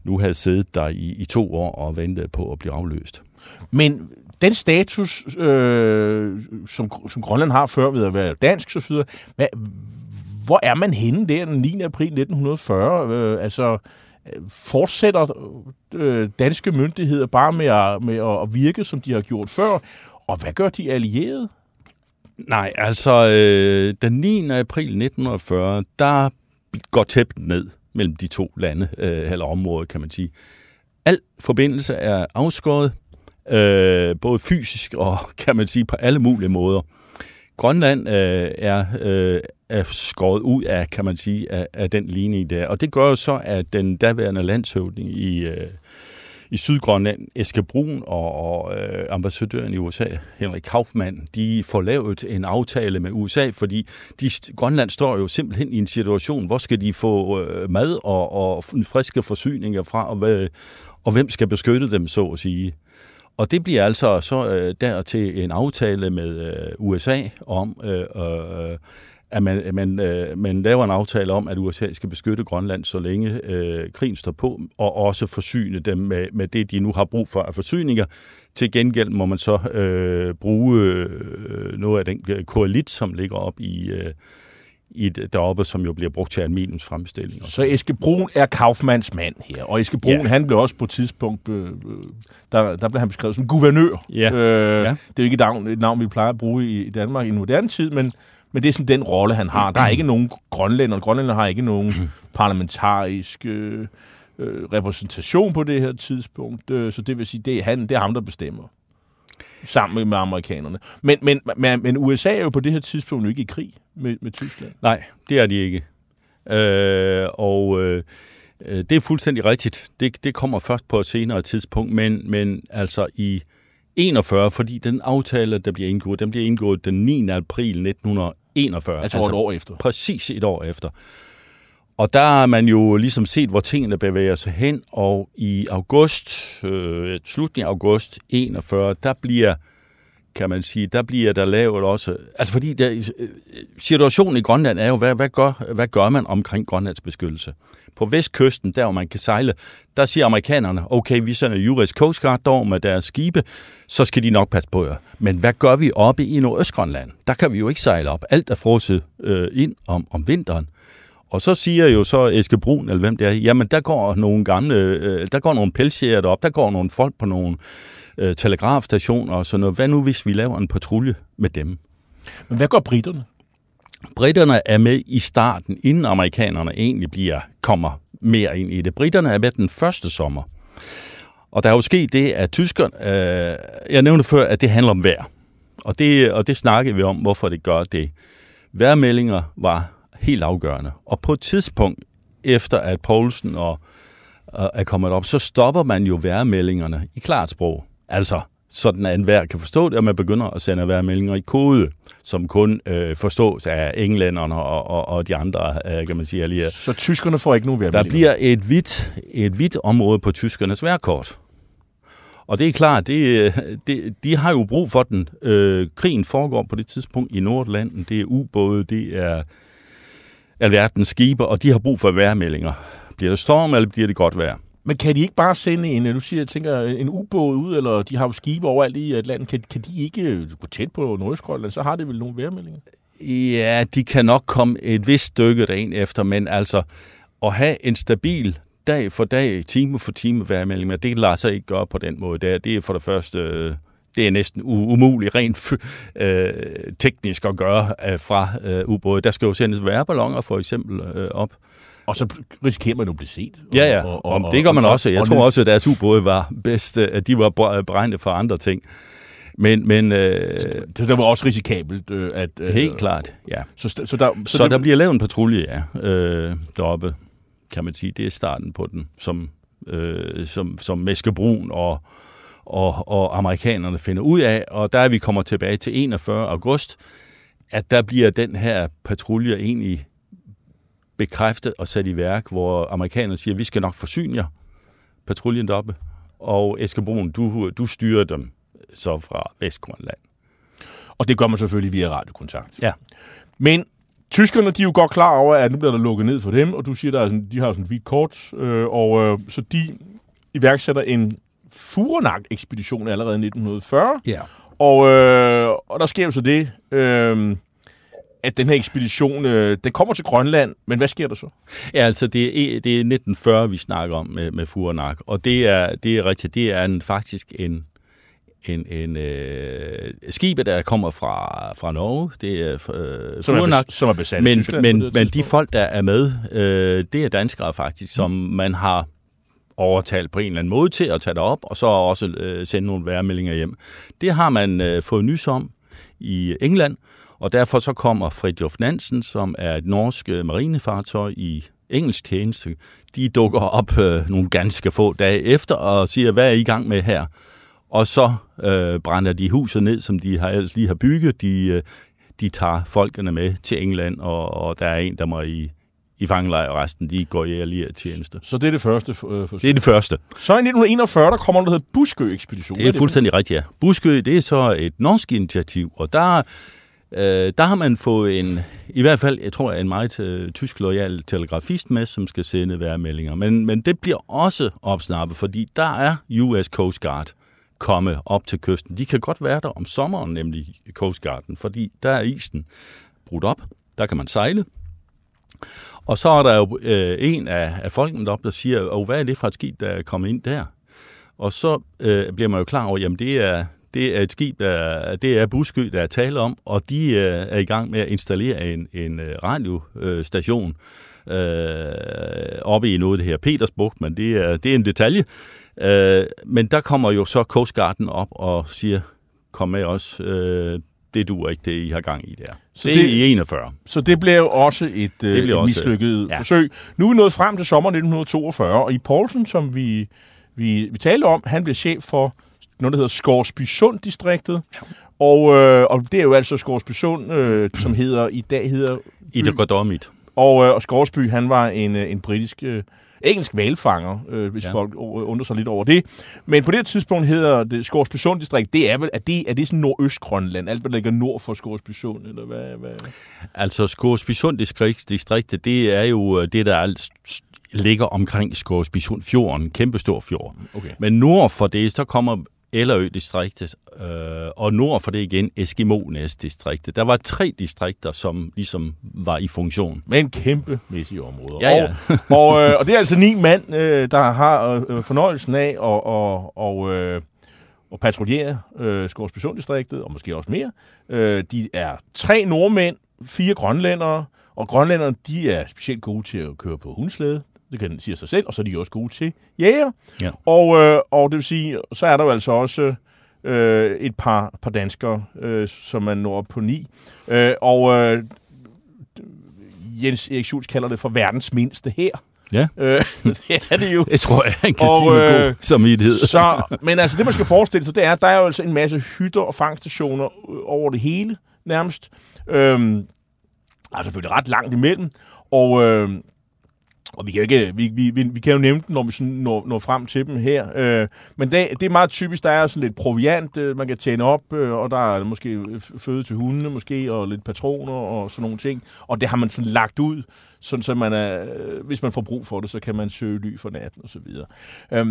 nu havde siddet der i, i to år og ventet på at blive afløst. Men den status, øh, som, som Grønland har før ved at være dansk, så videre, hvad, hvor er man henne der den 9. april 1940? Øh, altså, fortsætter øh, danske myndigheder bare med at, med at virke, som de har gjort før? Og hvad gør de allierede? Nej, altså øh, den 9. april 1940, der går tæppet ned mellem de to lande, øh, eller områder, kan man sige. Al forbindelse er afskåret, øh, både fysisk og, kan man sige, på alle mulige måder. Grønland øh, er, øh, er skåret ud af, kan man sige, af, af den linje der. Og det gør jo så, at den daværende landshøvding i, øh, i Sydgrønland, Eske Brun og, og øh, ambassadøren i USA, Henrik Kaufmann, de får lavet en aftale med USA, fordi de, Grønland står jo simpelthen i en situation, hvor skal de få øh, mad og, og friske forsyninger fra, og, hvad, og hvem skal beskytte dem, så at sige. Og det bliver altså så øh, der til en aftale med øh, USA om, øh, øh, at man, man, øh, man laver en aftale om, at USA skal beskytte Grønland, så længe øh, krigen står på, og også forsyne dem med, med det, de nu har brug for af forsyninger. Til gengæld må man så øh, bruge øh, noget af den koalit, som ligger op i, øh, i deroppe, som jo bliver brugt til aluminiumsfremstilling. og Så Eske Brun er Kaufmanns mand her, og Eske Brun, Ja. han blev også på et tidspunkt, øh, øh, der, der blev han beskrevet som guvernør. Ja. Øh, Ja. Det er jo ikke et navn, et navn, vi plejer at bruge i, Danmark i moderne tid, men, men det er sådan den rolle, han har. Der er ikke nogen grønlænder, grønlænder har ikke nogen parlamentarisk øh, øh, repræsentation på det her tidspunkt, øh, så det vil sige, det er, han, det er ham, der bestemmer sammen med amerikanerne. Men, men, men, men USA er jo på det her tidspunkt ikke i krig med, med Tyskland. Nej, det er de ikke. Øh, og øh, det er fuldstændig rigtigt. Det, det kommer først på et senere tidspunkt, men, men altså i 41, fordi den aftale, der bliver indgået, den bliver indgået den 9. april 1941. Altså, altså et år efter. Præcis et år efter. Og der har man jo ligesom set, hvor tingene bevæger sig hen, og i august, øh, slutningen af august 41, der bliver, kan man sige, der bliver der lavet også, altså fordi der, øh, situationen i Grønland er jo, hvad, hvad, gør, hvad gør man omkring Grønlands beskyttelse? På vestkysten, der hvor man kan sejle, der siger amerikanerne, okay, vi sender US Coast Guard derover med deres skibe, så skal de nok passe på jer. Men hvad gør vi oppe i Nordøstgrønland? Der kan vi jo ikke sejle op. Alt er frosset øh, ind om, om vinteren. Og så siger jo så Eske Brun, eller hvem det er, jamen der går nogle gamle, øh, der går nogle pelsjæger op, der går nogle folk på nogle øh, telegrafstationer og sådan noget. Hvad nu, hvis vi laver en patrulje med dem? Men hvad gør britterne? Britterne er med i starten, inden amerikanerne egentlig bliver, kommer mere ind i det. Britterne er med den første sommer. Og der er jo sket det, at tyskerne, øh, jeg nævnte før, at det handler om vejr. Og det, og det snakkede vi om, hvorfor det gør det. Vejrmeldinger var helt afgørende. Og på et tidspunkt, efter at Poulsen og, og er kommet op, så stopper man jo vejrmeldingerne i klart sprog. Altså, sådan at enhver kan forstå det, og man begynder at sende vejrmeldinger i kode, som kun øh, forstås af englænderne og, og, og de andre, øh, kan man sige, allierede. Så tyskerne får ikke nogen Der værmeldinger? bliver et hvidt, et hvidt område på tyskernes værkort. Og det er klart, det, det, de har jo brug for den. Øh, krigen foregår på det tidspunkt i Nordlanden. Det er ubåde, det er alverdens skibe, og de har brug for vejrmeldinger. Bliver det storm, eller bliver det godt vejr? Men kan de ikke bare sende en, øh, nu siger, jeg tænker, øh, en ubåd ud, eller de har jo skibe overalt i Atlanten, kan, kan de ikke øh, gå tæt på Nordøstgrønland, så har det vel nogle vejrmeldinger? Ja, de kan nok komme et vist stykke derind efter, men altså at have en stabil dag for dag, time for time vejrmelding, det lader sig ikke gøre på den måde. Der. Det er for det første, det er næsten umuligt rent øh, teknisk at gøre øh, fra øh, ubåde. Der skal jo sendes værballoner for eksempel øh, op. Og så risikerer man jo at blive set. Ja, ja, og, og, og det gør man også. Jeg og tror også, at deres ubåde var bedst, at de var beregnet for andre ting. Men, men øh, Så der var også risikabelt, øh, at... Øh, helt klart, ja. Så, så, der, Så, så det, der bliver lavet en patrulje, ja, øh, deroppe, kan man sige. Det er starten på den, som, øh, som, som Meske Brun og, og, og amerikanerne finder ud af. Og der er vi kommer tilbage til 41. august, at der bliver den her patrulje egentlig bekræftet og sat i værk, hvor amerikanerne siger, vi skal nok forsyne jer, patruljen deroppe. Og Eske Brun, du, du styrer dem så fra Vestgrønland. Og det gør man selvfølgelig via radiokontakt. Ja. Men tyskerne, de er jo godt klar over, at nu bliver der lukket ned for dem, og du siger, der er sådan, de har sådan et hvidt kort, øh, og øh, så de iværksætter en Furenak-ekspedition allerede i 1940. Ja. Og, øh, og der sker jo så det, øh, at den her ekspedition, øh, den kommer til Grønland, men hvad sker der så? Ja, altså det er, det er 1940, vi snakker om med, med Furenak, og det er, det er rigtigt, det er en, faktisk en, en, en øh, skib, der kommer fra, fra Norge, det er øh, Som er, Furenak, bes- som er besat men, Tyskland men, men de folk, der er med, øh, det er danskere faktisk, som man har overtalt på en eller anden måde til at tage det op, og så også øh, sende nogle værmeldinger hjem. Det har man øh, fået nys om i England, og derfor så kommer Fridtjof Nansen, som er et norsk øh, marinefartøj i engelsk tjeneste. De dukker op øh, nogle ganske få dage efter og siger, hvad er I gang med her? Og så øh, brænder de huset ned, som de har ellers lige har bygget. De, øh, de tager folkene med til England, og, og der er en, der må i, i fangelejr, og resten de går i allieret tjeneste. Så det er det første øh, forsøg. Det er det første. Så i 1941, der kommer noget, der hedder Buskø-ekspedition. Det er fuldstændig rigtigt, ja. Buskø, det er så et norsk initiativ, og der, øh, der har man fået en, i hvert fald, jeg tror, en meget øh, tysk lojal telegrafist med, som skal sende værmeldinger. Men, men det bliver også opsnappet, fordi der er US Coast Guard komme op til kysten. De kan godt være der om sommeren, nemlig Coast Guarden, fordi der er isen brudt op. Der kan man sejle. Og så er der jo øh, en af, af folkene deroppe, der siger, oh, hvad er det for et skib, der er kommet ind der? Og så øh, bliver man jo klar over, jamen det er, det er et skib, der, det er Busky, der er tale om, og de øh, er i gang med at installere en, en øh, radiostation øh, oppe i noget af det her Petersbugt, men det er, det er en detalje. Øh, men der kommer jo så Coast Guarden op og siger, kom med os, øh, det duer ikke, det I har gang i der. Så det, det er i 41. Så det blev jo også et, det et også, mislykket ja. forsøg. Nu er vi nået frem til sommer 1942, og i Poulsen, som vi, vi, vi talte om, han blev chef for noget, der hedder Skorsbysund-distriktet. Ja. Og, øh, og det er jo altså Skorsbysund, øh, som hedder i dag hedder... I det Godomit. Og, øh, og Skorsby, han var en, øh, en britisk... Øh, engelsk valfanger, øh, hvis ja. folk undrer sig lidt over det. Men på det tidspunkt hedder det Skorsbysund distrikt, det er vel, er det, er det sådan Nordøstgrønland, alt hvad der ligger nord for Skorsbysund, eller hvad? hvad? Altså Skorsbysund distrikt, det er jo øh, det, der er ligger omkring Skorsbysund fjorden, kæmpestor fjord. Okay. Men nord for det, så kommer Ellerø-distriktet, øh, og nord for det igen Eskimo-distriktet. Der var tre distrikter, som ligesom var i funktion. Men kæmpemæssige områder. Ja, ja. og, og, øh, og det er altså ni mand, øh, der har øh, fornøjelsen af at og, og, øh, og patruljere øh, Skorsbysund-distriktet, og måske også mere. Øh, de er tre nordmænd, fire grønlændere, og grønlænderne, de er specielt gode til at køre på hundslæde. Det kan sige sig selv, og så er de også gode til jæger. Ja. Og, øh, og det vil sige, så er der jo altså også øh, et par, par danskere, øh, som man når op på ni. Øh, og øh, Jens Erik Schultz kalder det for verdens mindste her. Ja. Øh, det er det jo. Jeg tror, han kan og, sige med øh, god samvittighed. Så, men altså, det man skal forestille sig, det er, at der er jo altså en masse hytter og fangstationer over det hele, nærmest. Øhm, der er selvfølgelig ret langt imellem. Og, øh, og vi kan ikke, vi, vi, vi, vi kan jo nævne dem, når vi sådan når, når frem til dem her. Øh, men det, det er meget typisk, der er sådan lidt proviant, øh, man kan tjene op, øh, og der er måske føde til hundene måske, og lidt patroner og sådan nogle ting. Og det har man sådan lagt ud, sådan så man er, øh, hvis man får brug for det, så kan man søge ly for natten og så videre. Øh,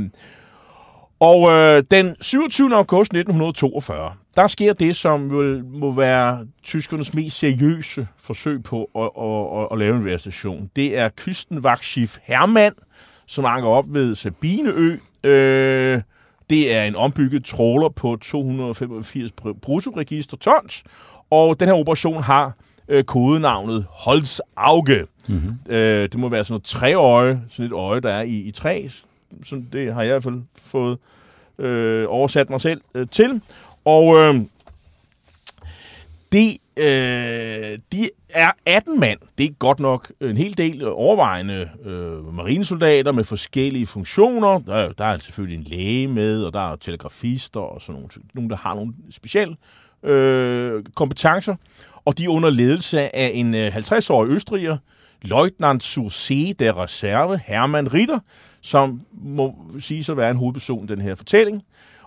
og øh, den 27. august 1942, der sker det, som vil, må være tyskernes mest seriøse forsøg på at, at, at, at lave en værstation. Det er kystenvagtschef Hermann, som anker op ved Sabineø. Øh, det er en ombygget tråler på 285 bruttoregister tons, og den her operation har øh, kodenavnet Holzauge. Mm-hmm. Øh, det må være sådan noget træøje, sådan et øje, der er i, i træ. Sådan, det har jeg i hvert fald fået øh, oversat mig selv øh, til. Og øh, det, øh, de er 18 mand. Det er godt nok en hel del overvejende øh, marinesoldater med forskellige funktioner. Der, er, der er selvfølgelig en læge med, og der er telegrafister og sådan nogle, nogle der har nogle specielle øh, kompetencer. Og de er under ledelse af en øh, 50-årig østriger, Leutnant zur See der Reserve, Hermann Ritter, som må sige at være en hovedperson i den her fortælling.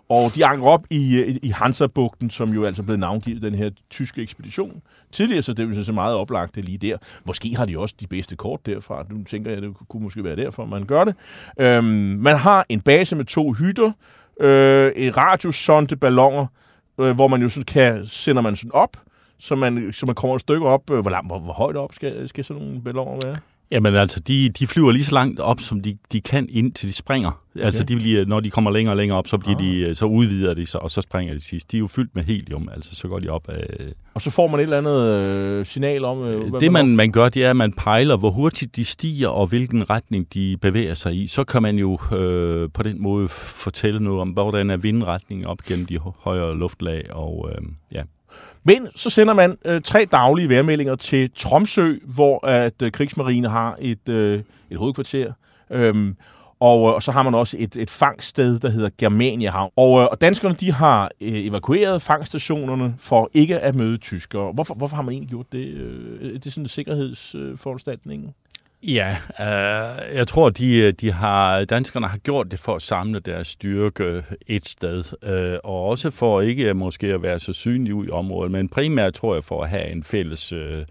Og de anker op i, øh, i Hansa-bugten, som jo altså blev navngivet den her tyske ekspedition tidligere, så det er jo så meget oplagt det lige der. Måske har de også de bedste kort derfra. Nu tænker jeg, det kunne måske være derfor, man gør det. Øhm, man har en base med to hytter, øh, et radiosonde balloner, øh, hvor man jo sådan kan, sender man sådan op, så man, så man kommer et stykke op. Øh, hvor, langt, hvor, hvor højt op skal, skal sådan nogle balloner være? Jamen altså, de, de flyver lige så langt op, som de, de kan, ind til de springer. Okay. Altså, de bliver, når de kommer længere og længere op, så, bliver ah. de, så udvider de sig, og så springer de sidst. De er jo fyldt med helium, altså så går de op af... Og så får man et eller andet øh, signal om... Øh, hvad det, man, man gør, det er, at man pejler, hvor hurtigt de stiger, og hvilken retning de bevæger sig i. Så kan man jo øh, på den måde fortælle noget om, hvordan er vindretningen op gennem de højere luftlag, og øh, ja, men så sender man øh, tre daglige vejrmeldinger til Tromsø, hvor at øh, Krigsmarine har et, øh, et hovedkvarter. Øhm, og, øh, og så har man også et, et fangststed, der hedder Germaniahavn. Og, øh, og danskerne de har øh, evakueret fangstationerne for ikke at møde tyskere. Hvorfor, hvorfor har man egentlig gjort det? Øh, er det sådan en sikkerhedsforanstaltning? Ja, øh, jeg tror, de, øh, de har, danskerne har gjort det for at samle deres styrke øh, et sted, øh, og også for ikke øh, måske at være så synlige ud i området, men primært tror jeg for at have en fælles, øh,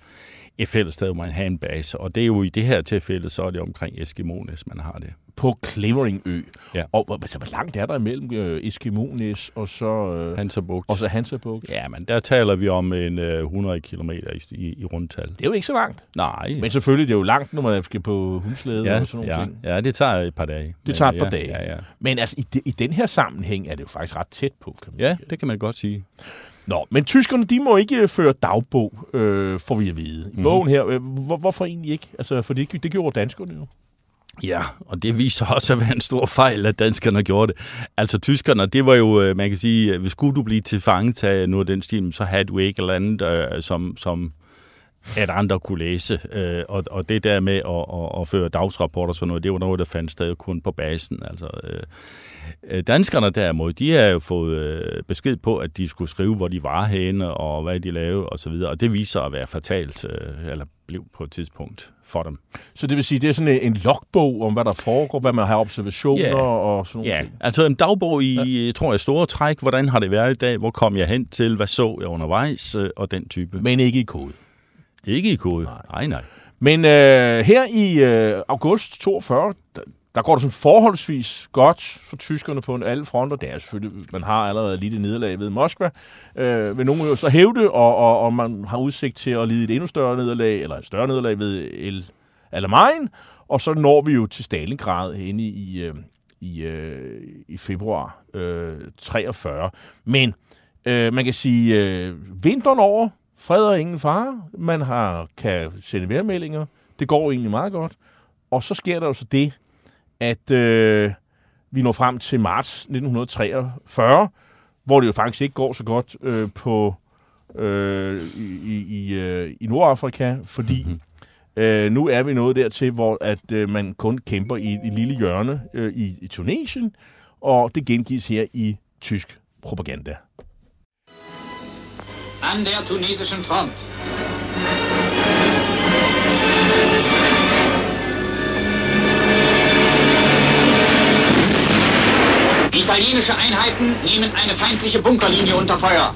et fælles sted, hvor man har en base, og det er jo i det her tilfælde, så er det omkring Eskimones, man har det på Cleveringø. Ja. Og hvor- altså, hvor langt er der imellem øh, Eskimo-Næs og så, øh, Hans og så Hansabugt? Ja, men der taler vi om en øh, 100 km i, i, i rundtal. Det er jo ikke så langt. Nej. Men selvfølgelig, det er jo langt, når man skal på hundslæde ja, og sådan nogle ja, ting. ja, det tager et par dage. Det tager et Men, par ja, dage. Ja, ja. Men altså, i, de, i den her sammenhæng er det jo faktisk ret tæt på, kan man ja, sige. det kan man godt sige. Nå, men tyskerne, de må ikke føre dagbog, øh, får vi at vide. I bogen her, øh, hvor, hvorfor egentlig ikke? Altså, for det, det gjorde danskerne jo. Ja, og det viser også at være en stor fejl, at danskerne gjorde det. Altså tyskerne, det var jo, øh, man kan sige, øh, hvis skulle du blive til fangetaget noget af den stil, så havde du ikke eller andet, øh, som, som at andre kunne læse. Øh, og, og det der med at, at, at føre dagsrapporter og sådan noget, det var noget, der fandt sted kun på basen. Altså, øh, danskerne derimod, de har jo fået øh, besked på, at de skulle skrive, hvor de var henne, og hvad de lavede, og så videre. Og det viser at være fatalt, øh, eller blev på et tidspunkt for dem. Så det vil sige, det er sådan en, logbog om, hvad der foregår, hvad man har observationer Ja. og sådan nogle Ja, ting. altså en dagbog i, ja. tror jeg, store træk. Hvordan har det været i dag? Hvor kom jeg hen til? Hvad så jeg undervejs? øh, Og den type. Men ikke i kode. Ikke i kode. Nej, nej. nej. Men øh, her i øh, august 42, der, går det sådan forholdsvis godt for tyskerne på alle fronter. Det er selvfølgelig, man har allerede lidt et nederlag ved Moskva, øh, vil nogen jo så hævde, og, og, og man har udsigt til at lide et endnu større nederlag, eller et større nederlag ved El Alamein, og så når vi jo til Stalingrad inde i, øh, i, øh, i februar øh, 43. Men øh, man kan sige, øh, vinteren over, fred og ingen fare, man har, kan sende vejrmeldinger, det går egentlig meget godt, og så sker der jo så det, at øh, vi når frem til marts 1943, hvor det jo faktisk ikke går så godt øh, på øh, i, i, øh, i Nordafrika, fordi Mhm. øh, nu er vi nået dertil, hvor at øh, man kun kæmper i et lille hjørne øh, i, i Tunesien, og det gengives her i tysk propaganda. An der tunesischen Front. Italienische Einheiten nehmen eine feindliche Bunkerlinie unter Feuer.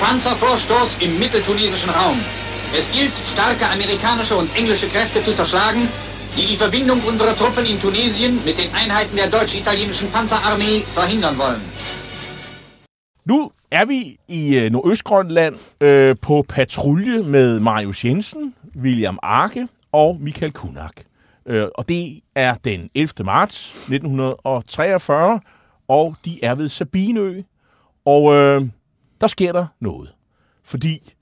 Panzervorstoß im mitteltunesischen Raum. Es gilt, starke amerikanische und englische Kräfte zu zerschlagen, die die Verbindung unserer Truppen in Tunesien mit den Einheiten der deutsch-italienischen Panzerarmee verhindern wollen. Nu er vi i øh, Nordøstgrønland øh, på patrulje med Marius Jensen, William Arke og Michael Kunak. Øh, og det er den 11. marts 1943, og de er ved Sabinø. Og øh, der sker der noget. Fordi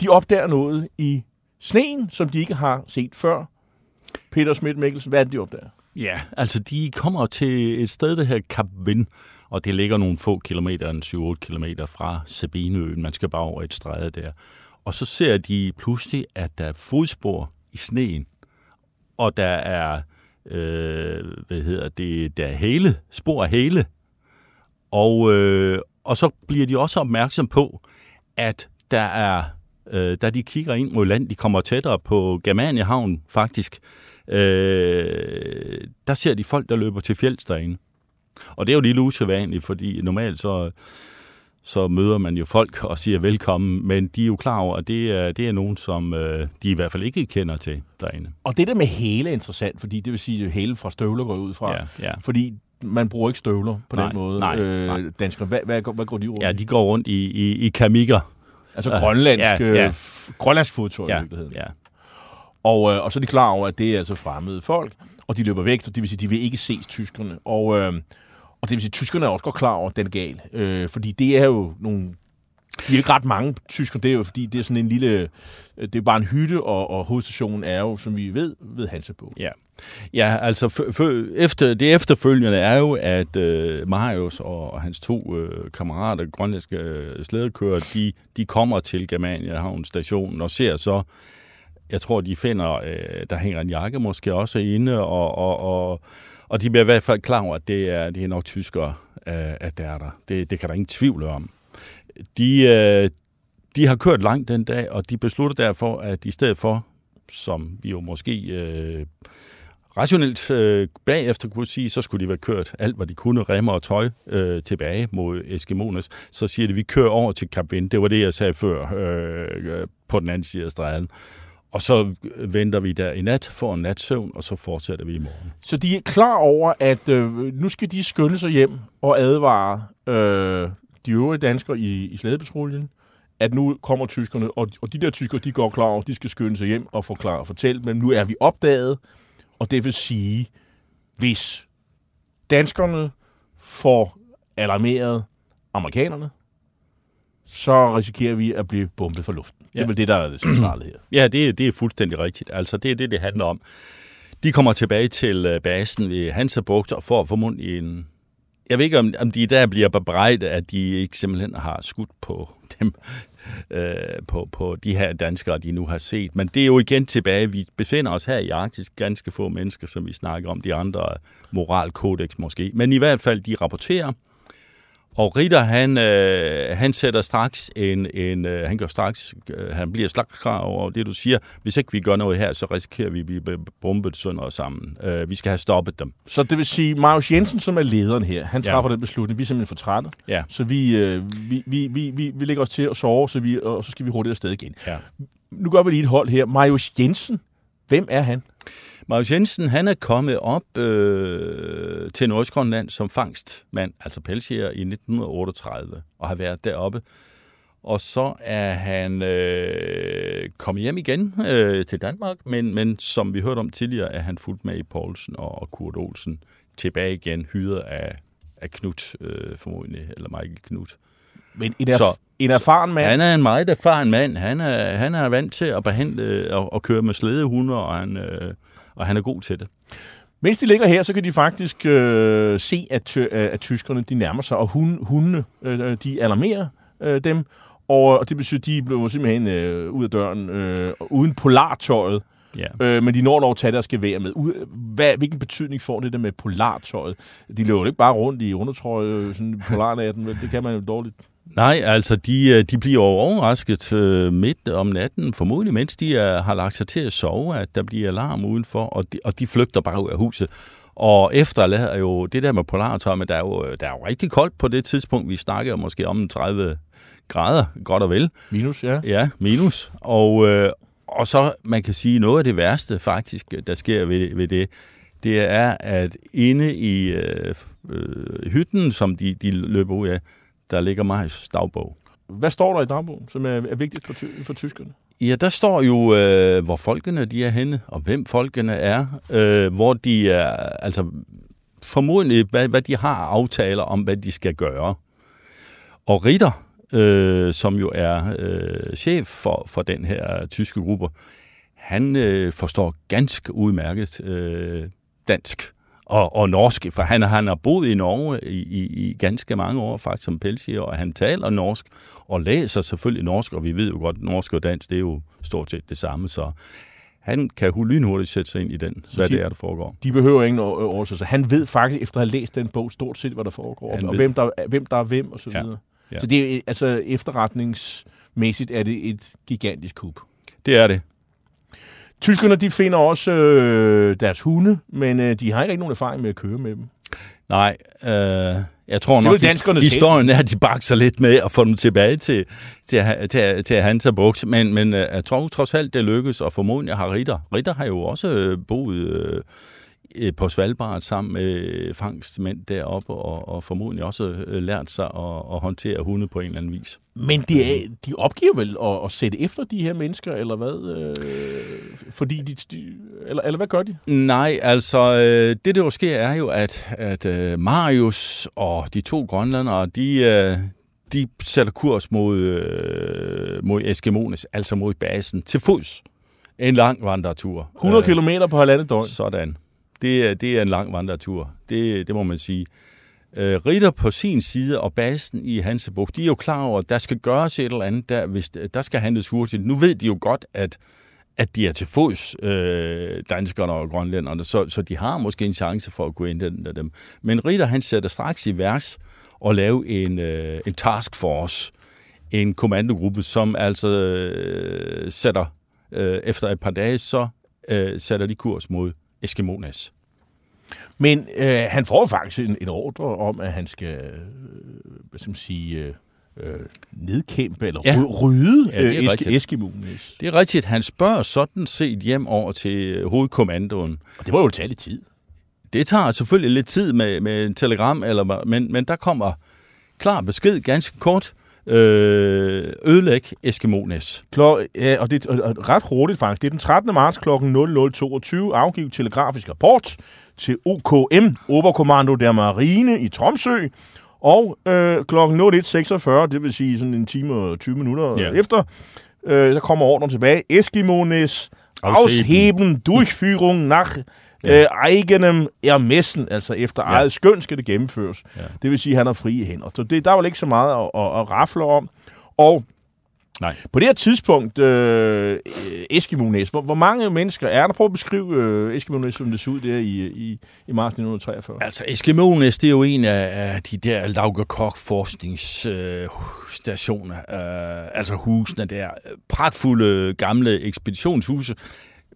de opdager noget i sneen, som de ikke har set før. Peter Schmidt Mikkelsen, hvad er det, de opdager? Ja, altså de kommer til et sted, der hedder Kap Vind, og det ligger nogle få kilometer, en 7-8 kilometer fra Sabineøen. Man skal bare over et stræde der. Og så ser de pludselig, at der er fodspor i sneen, og der er, øh, hvad hedder det, der er hele, spor af hele. Og, øh, og så bliver de også opmærksom på, at der er, øh, da de kigger ind mod land, de kommer tættere på Germaniehavn faktisk, øh, der ser de folk, der løber til fjelds derinde. Og det er jo lidt usædvanligt, fordi normalt så, så møder man jo folk og siger velkommen, men de er jo klar over, at det er, det er nogen, som øh, de i hvert fald ikke kender til derinde. Og det der med hæle er interessant, fordi det vil sige, at hæle fra støvler går ud fra. Ja, ja. Fordi man bruger ikke støvler på Nej, den måde. nej, øh, nej. Danskerne, hvad, hvad, går- hvad går de rundt Ja, i? de går rundt i, i, i kamikker. Altså øh, grønlandsk, ja, ja, ja. grønlandsk fodtøj i Ja, virkeligheden. ja. Og, øh, og så er de klar over, at det er altså fremmede folk, og de løber væk, så det vil sige, de vil ikke ses tyskerne. Og, øh, og det vil sige, at tyskerne er også godt klar over, at den er gal. Øh, fordi det er jo nogle... De er ikke ret mange tyskere, det er jo fordi, det er sådan en lille... Det er bare en hytte, og, og hovedstationen er jo, som vi ved, ved Hansebog. Ja, ja altså f- f- efter, det efterfølgende er jo, at øh, Marius og, og hans to øh, kammerater, grønlandske øh, slædekører, de, de kommer til Germania Havn stationen og ser så, jeg tror, de finder, øh, der hænger en jakke måske også inde, og, og, og, og de bliver i hvert fald klar over, at det er, det er nok tyskere, øh, at der er der. Det, det kan der ingen tvivl om. De, øh, de har kørt langt den dag, og de beslutter derfor, at i stedet for, som vi jo måske øh, rationelt øh, bagefter kunne sige, så skulle de være kørt alt, hvad de kunne, remmer og tøj, øh, tilbage mod Eskimones. Så siger de, vi kører over til Kap Vind. Det var det, jeg sagde før øh, øh på den anden side af stregen. Og så venter vi der i nat, får en natsøvn, og så fortsætter vi i morgen. Så de er klar over, at øh, nu skal de skynde sig hjem og advare øh, de øvrige danskere i, i slædepatruljen, at nu kommer tyskerne, og, og de der tyskere, de går klar over, de skal skynde sig hjem og forklare og fortælle, men nu er vi opdaget, og det vil sige, hvis danskerne får alarmeret amerikanerne, så risikerer vi at blive bombet fra luften. Det er vel det, der er det centrale her. Ja, det, det er fuldstændig rigtigt. Altså, det er det, det handler om. De kommer tilbage til øh, basen ved Hansabugt og får formodentlig en... Jeg ved ikke, om, om de der bliver bebrejdet, at de ikke simpelthen har skudt på dem, øh, på, på de her danskere, de nu har set. Men det er jo igen tilbage. Vi befinder os her i Arktis ganske få mennesker, som vi snakker om. De andre moralkodex måske. Men i hvert fald, de rapporterer, og Ritter, han, øh, han sætter straks en, en øh, han gør straks, øh, han bliver slags klar over det, du siger. Hvis ikke vi gør noget her, så risikerer vi at blive bombet sådan noget sammen. Øh, vi skal have stoppet dem. Så det vil sige, Marius Jensen, som er lederen her, han træffer ja. den beslutning. Vi er simpelthen for trætte. Ja. Så vi, øh, vi, vi, vi, vi, vi lægger os til at sove, så vi, og så skal vi hurtigt afsted igen. Ja. Nu gør vi lige et hold her. Marius Jensen, hvem er han? Marius Jensen, han er kommet op øh, til Nordsjælland som fangstmand, altså pelsjæger, i 1938, og har været deroppe. Og så er han øh, kommet hjem igen øh, til Danmark, men, men som vi hørte om tidligere, er han fuldt med i Poulsen og Kurt Olsen tilbage igen, hyret af, af Knut, øh, formodentlig, eller Michael Knut. Men en, erf- så, en erfaren mand? Han er en meget erfaren mand. Han er, han er vant til at behandle og, og køre med slædehunder, og han... Øh, og han er god til det. Mens de ligger her, så kan de faktisk øh, se, at, øh, at tyskerne de nærmer sig, og hun, hundene øh, de alarmerer øh, dem, og, og det betyder, at de blev simpelthen øh, ud af døren øh, uden polartøjet. Ja. Øh, men de når dog at tage deres gevær med. Hvad, hvilken betydning får det der med polartøjet? De løber ikke bare rundt i undertrøje sådan polarnatten, det kan man jo dårligt. Nej, altså de, øh, de bliver overrasket øh, midt om natten, formodentlig mens de er, har lagt sig til at sove, at der bliver alarm udenfor, og de, og de flygter bare ud af huset. Og efterlader jo det der med polartøj, men der er, jo, der er jo rigtig koldt på det tidspunkt, vi snakker måske om 30 grader, godt og vel. Minus, ja. Ja, minus. Og, øh, og så, man kan sige, noget af det værste faktisk, der sker ved, ved det, det er, at inde i øh, øh, hytten, som de, de løber ud af, der ligger Marius dagbog. Hvad står der i dagbogen, som er, er vigtigt for, ty- for tyskerne? Ja, der står jo, øh, hvor folkene de er henne, og hvem folkene er, øh, hvor de er, altså formodentlig, hvad, hvad de har aftaler om, hvad de skal gøre. Og Ritter, øh, som jo er øh, chef for, for den her tyske gruppe, han øh, forstår ganske udmærket øh, dansk og, og norsk, for han, han har boet i Norge i, i, i ganske mange år faktisk som pelsier, og han taler norsk og læser selvfølgelig norsk, og vi ved jo godt, at norsk og dansk, det er jo stort set det samme, så han kan lynhurtigt sætte sig ind i den, så hvad de, det er, der foregår. De behøver ingen oversættelse. Han ved faktisk, efter at have læst den bog, stort set, hvad der foregår, han og hvem der, hvem der er hvem, og så videre. Ja. Ja. Så det er, altså efterretningsmæssigt er det et gigantisk kub. Det er det. Tyskerne de finder også øh, deres hunde, men øh, de har ikke nogen erfaring med at køre med dem. Nej, øh, jeg tror nok, at historien er, at de bakser lidt med at få dem tilbage til, til, til, til Hansa Bugt. Men, men øh, jeg tror trods alt, det lykkes, og formodentlig har Ritter. Ritter har jo også øh, boet Øh, på Svalbard sammen med fangstmænd deroppe, og, og formodentlig også øh, lært sig at, at håndtere hunde på en eller anden vis. Men de, er, de opgiver vel at, at sætte efter de her mennesker, eller hvad? Øh, fordi de, de, eller, eller hvad gør de? Nej, altså øh, det der jo sker er jo, at, at øh, Marius og de to grønlandere, de, øh, de sætter kurs mod, øh, mod Eskimones, altså mod basen, til fods. En lang vandretur. 100 km på halvandet døgn. Sådan det, det er en lang vandretur. Det, det må man sige. Øh, Ritter på sin side og basen i Hansebuk, de er jo klar over, at der skal gøres et eller andet, der, hvis, der skal handles hurtigt. Nu ved de jo godt, at, at de er til fods, øh, danskerne og grønlænderne, så, så de har måske en chance for at gå ind af dem. Men Ritter, han sætter straks i værks og lave en, øh, en taskforce, en kommandogruppe, som altså øh, sætter, øh, efter et par dage, så øh, sætter de kurs mod Eskimones. Men øh, han får faktisk en, en ordre om, at han skal øh, hvad skal man sige, øh, øh, nedkæmpe eller Ja. rydde Ja, det er ja, eske, rigtigt. Eskimones. Det er rigtigt. Han spørger sådan set hjem over til øh, hovedkommandoen. Og det må jo tage lidt tid. Det tager selvfølgelig lidt tid med, med en telegram, eller, men, men der kommer klar besked, ganske kort. Øh, ødelæg Eskimones. Klo- ja, og det er ret hurtigt faktisk. Det er den 13. marts kl. 00.22 afgivet telegrafisk rapport til OKM, Oberkommando der Marine i Tromsø. Og øh, kl. 01.46, det vil sige sådan en time og 20 minutter ja. efter, øh, der kommer ordren tilbage. Eskimones ausheben Durchführung nach Ja. øh, eigenem ermessen, altså efter Ja. eget skøn skal det gennemføres. Ja. Det vil sige, at han har frie hænder. Så det, der er vel ikke så meget at, at, at rafle om. Og Nej. på det her tidspunkt, øh, Eskimo-Næs, hvor, hvor mange mennesker er der? Prøv at beskrive øh, Eskimo-Næs, som det så ud der i, i, i marts 1943. Altså, Eskimones, det er jo en af, af de der Lauger Koch forskningsstationer, øh, altså husene der. Pragtfulde gamle ekspeditionshuse.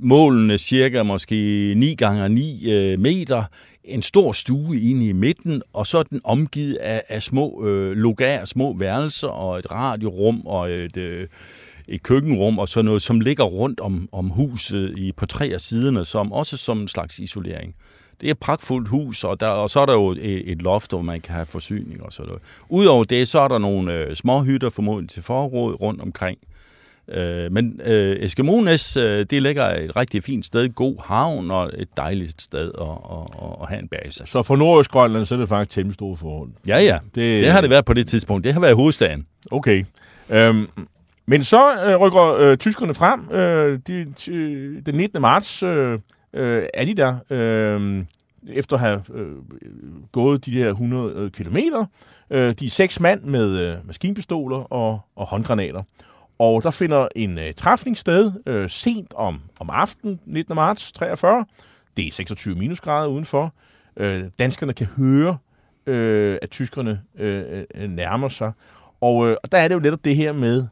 Målene cirka måske 9 gange 9 øh, meter. En stor stue inde i midten, og så er den omgivet af, af små øh, logarer, små værelser og et radiorum og et... Øh, et køkkenrum og sådan noget, som ligger rundt om, om huset i, på tre af siderne, som også som en slags isolering. Det er et pragtfuldt hus, og, der, og så er der jo et, et loft, hvor man kan have forsyning og sådan noget. Udover det, så er der nogle øh, små hytter formodentlig til forråd rundt omkring. Øh, men øh, Eskimones, øh, det ligger et rigtig fint sted, god havn og et dejligt sted at, at, at, at have en base. Så for Nordøstgrønland, så er det faktisk temmelig store forhold. Ja, ja. Det, Det, har det været på det tidspunkt. Det har været hovedstaden. Okay. Øhm, men så øh, rykker øh, tyskerne frem. Øh, de, ty, den 19. marts øh, øh, er de der, øh, efter at have øh, gået de der 100 øh, kilometer. Øh, de er seks mand med øh, maskinpistoler og, og håndgranater. Og der finder en øh, træfning sted øh, sent om, om aftenen, 19. marts 43. Det er 26 minusgrader udenfor. Øh, danskerne kan høre, øh, at tyskerne øh, øh, nærmer sig. Og, øh, og der er det jo netop det her med,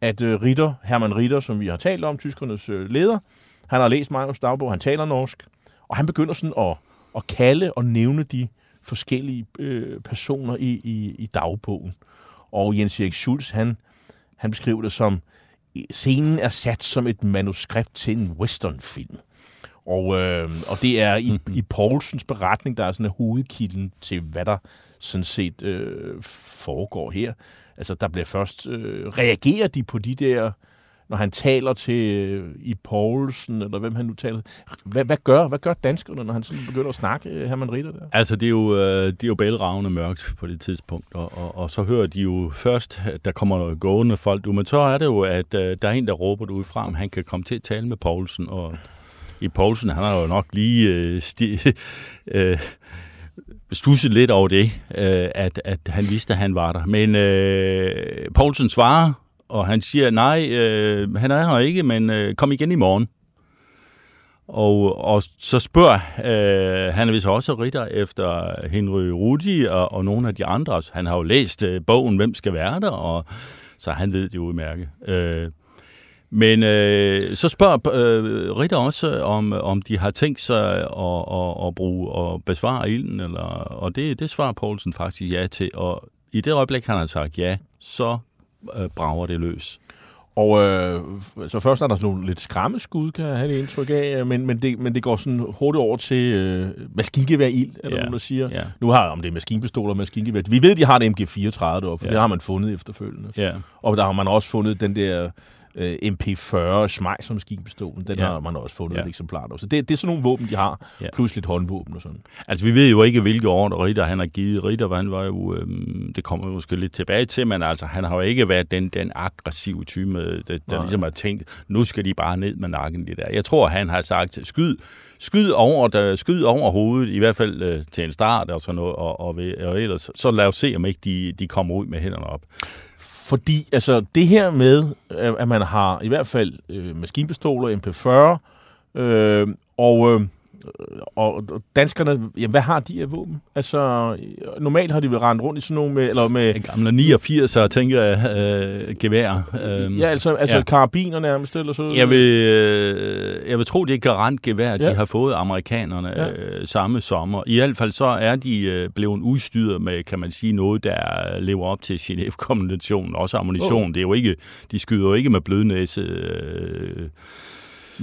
at øh, Ritter, Hermann Ritter, som vi har talt om, tyskernes øh, leder, han har læst Magnus dagbog, han taler norsk, og han begynder sådan at, at kalde og nævne de forskellige øh, personer i, i, i dagbogen. Og Jens Erik Schulz, han, han beskriver det som, scenen er sat som et manuskript til en westernfilm. Og, øh, og det er i, i Poulsens beretning, der er sådan en hovedkilden til, hvad der sådan set øh, foregår her. Altså, der bliver først... Øh, reagerer de på de der... Når han taler til øh, i Poulsen, eller hvem han nu taler... Hvad, hvad, gør, hvad gør danskerne, når han sådan begynder at snakke, øh, Herman Ritter der? Altså, det er jo, øh, det er jo bælragende mørkt på det tidspunkt, og, og, og så hører de jo først, at der kommer noget gående folk, men så er det jo, at øh, der er en, der råber ud fra, om han kan komme til at tale med Poulsen, og i Poulsen, han har jo nok lige øh, sti, øh, stusset lidt over det, øh, at, at han vidste, at han var der. Men øh, Poulsen svarer, og han siger, nej, øh, han er her ikke, men øh, kom igen i morgen. Og, og så spørger øh, han er vist også ritter efter Henry Rudi og, og nogle af de andre. Han har jo læst øh, bogen, Hvem skal være der? Og, så han ved det jo udmærket. Øh, men øh, så spørger øh, Ritter også, om, om de har tænkt sig at, at, at bruge og besvare ilden, eller, og det, det svarer Poulsen faktisk ja til. Og i det øjeblik, han har sagt ja, så øh, brager det løs. Og øh, så først er der sådan nogle lidt skræmmeskud, kan jeg have det indtryk af, men, men, det, men det går sådan hurtigt over til øh, maskingevær ild, er der Ja, nogen, der siger. ja. Nu har om det er maskinpistoler og maskingevær. Vi ved, de har en MG34 deroppe, for Ja. det har man fundet efterfølgende. Ja. Og der har man også fundet den der øh, MP40 Schmeisser maskinpistolen. Den Ja. har man også fundet Ja. et eksemplar af. Så det, det er sådan nogle våben, de har, Ja. plus lidt håndvåben og sådan. Altså, vi ved jo ikke, hvilke ordre Ritter han har givet. Ritter, han var jo, øhm, det kommer vi måske lidt tilbage til, men altså, han har jo ikke været den, den aggressive type, der, der Nej. ligesom har tænkt, nu skal de bare ned med nakken, det der. Jeg tror, han har sagt, skyd, skyd, over, der, skyd over hovedet, i hvert fald øh, til en start og sådan noget, og, og, ved, og ellers, så lad os se, om ikke de, de kommer ud med hænderne op. Fordi altså, det her med, øh, at man har i hvert fald øh, maskinpistoler, MP40, øh, og øh, og og danskerne, jamen, hvad har de af våben? Altså, øh, normalt har de vel rendt rundt i sådan nogle med, eller med, En gamle 89'er, tænker jeg, øh, gevær. Øh, ja, altså, altså ja. karabiner nærmest, eller så. Jeg vil, øh, jeg vil tro, det er garantgevær, ja. De har fået amerikanerne ja. øh, samme sommer. I hvert fald så er de øh, blevet udstyret med, kan man sige, noget, der lever op til Genève-konventionen. Også ammunition. Oh. Det er jo ikke, de skyder jo ikke med blødnæse. Øh,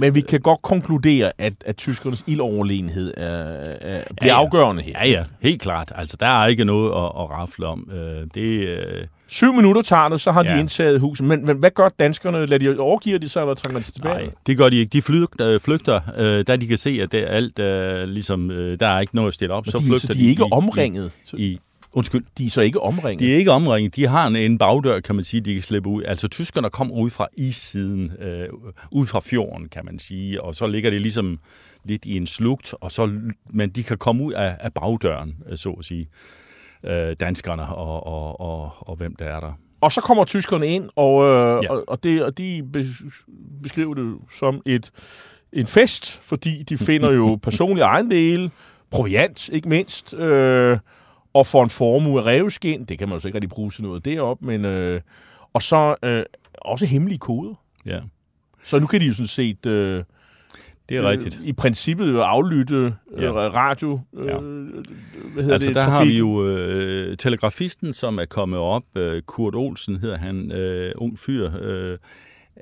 Men vi kan godt konkludere, at, at tyskernes ildoverlegenhed er, er, bliver Ja, ja. afgørende her. ja, ja, helt klart. Altså, der er ikke noget at, at rafle om. Øh, det, øh, Syv minutter tager det, så har de Ja. indtaget huset. Men, men hvad gør danskerne? Lader de overgiver de sig, eller man sig tilbage? Nej, det gør de ikke. De flygter, flygter øh, da de kan se, at det er alt, øh, ligesom, øh, der er ikke noget at stille op. Men så de, flygter så de er ikke i- omringet. I, i, undskyld. de er så ikke omringet. De er ikke omringet. De har en, en bagdør, kan man sige, de kan slippe ud. Altså tyskerne kommer ud fra issiden, øh, ud fra fjorden, kan man sige, og så ligger det ligesom lidt i en slugt, og så, men de kan komme ud af, af bagdøren, øh, så at sige, øh, danskerne og, og, og, og hvem der er der. Og så kommer tyskerne ind, og, øh, Ja. og, og, det, og de bes- beskriver det som et, en fest, fordi de finder jo personlige ejendele, proviant ikke mindst, øh, og får en formue af revskin. Det kan man jo så ikke rigtig bruge til noget deroppe, men... Øh, og så øh, også hemmelige koder. Ja, Så nu kan de jo sådan set... Øh, det er rigtigt. I princippet jo aflytte øh, Ja. radio. Øh, Ja. Hvad hedder Altså det? der har vi jo øh, telegrafisten, som er kommet op, øh, Kurt Olsen hedder han, øh, ung fyr. Øh,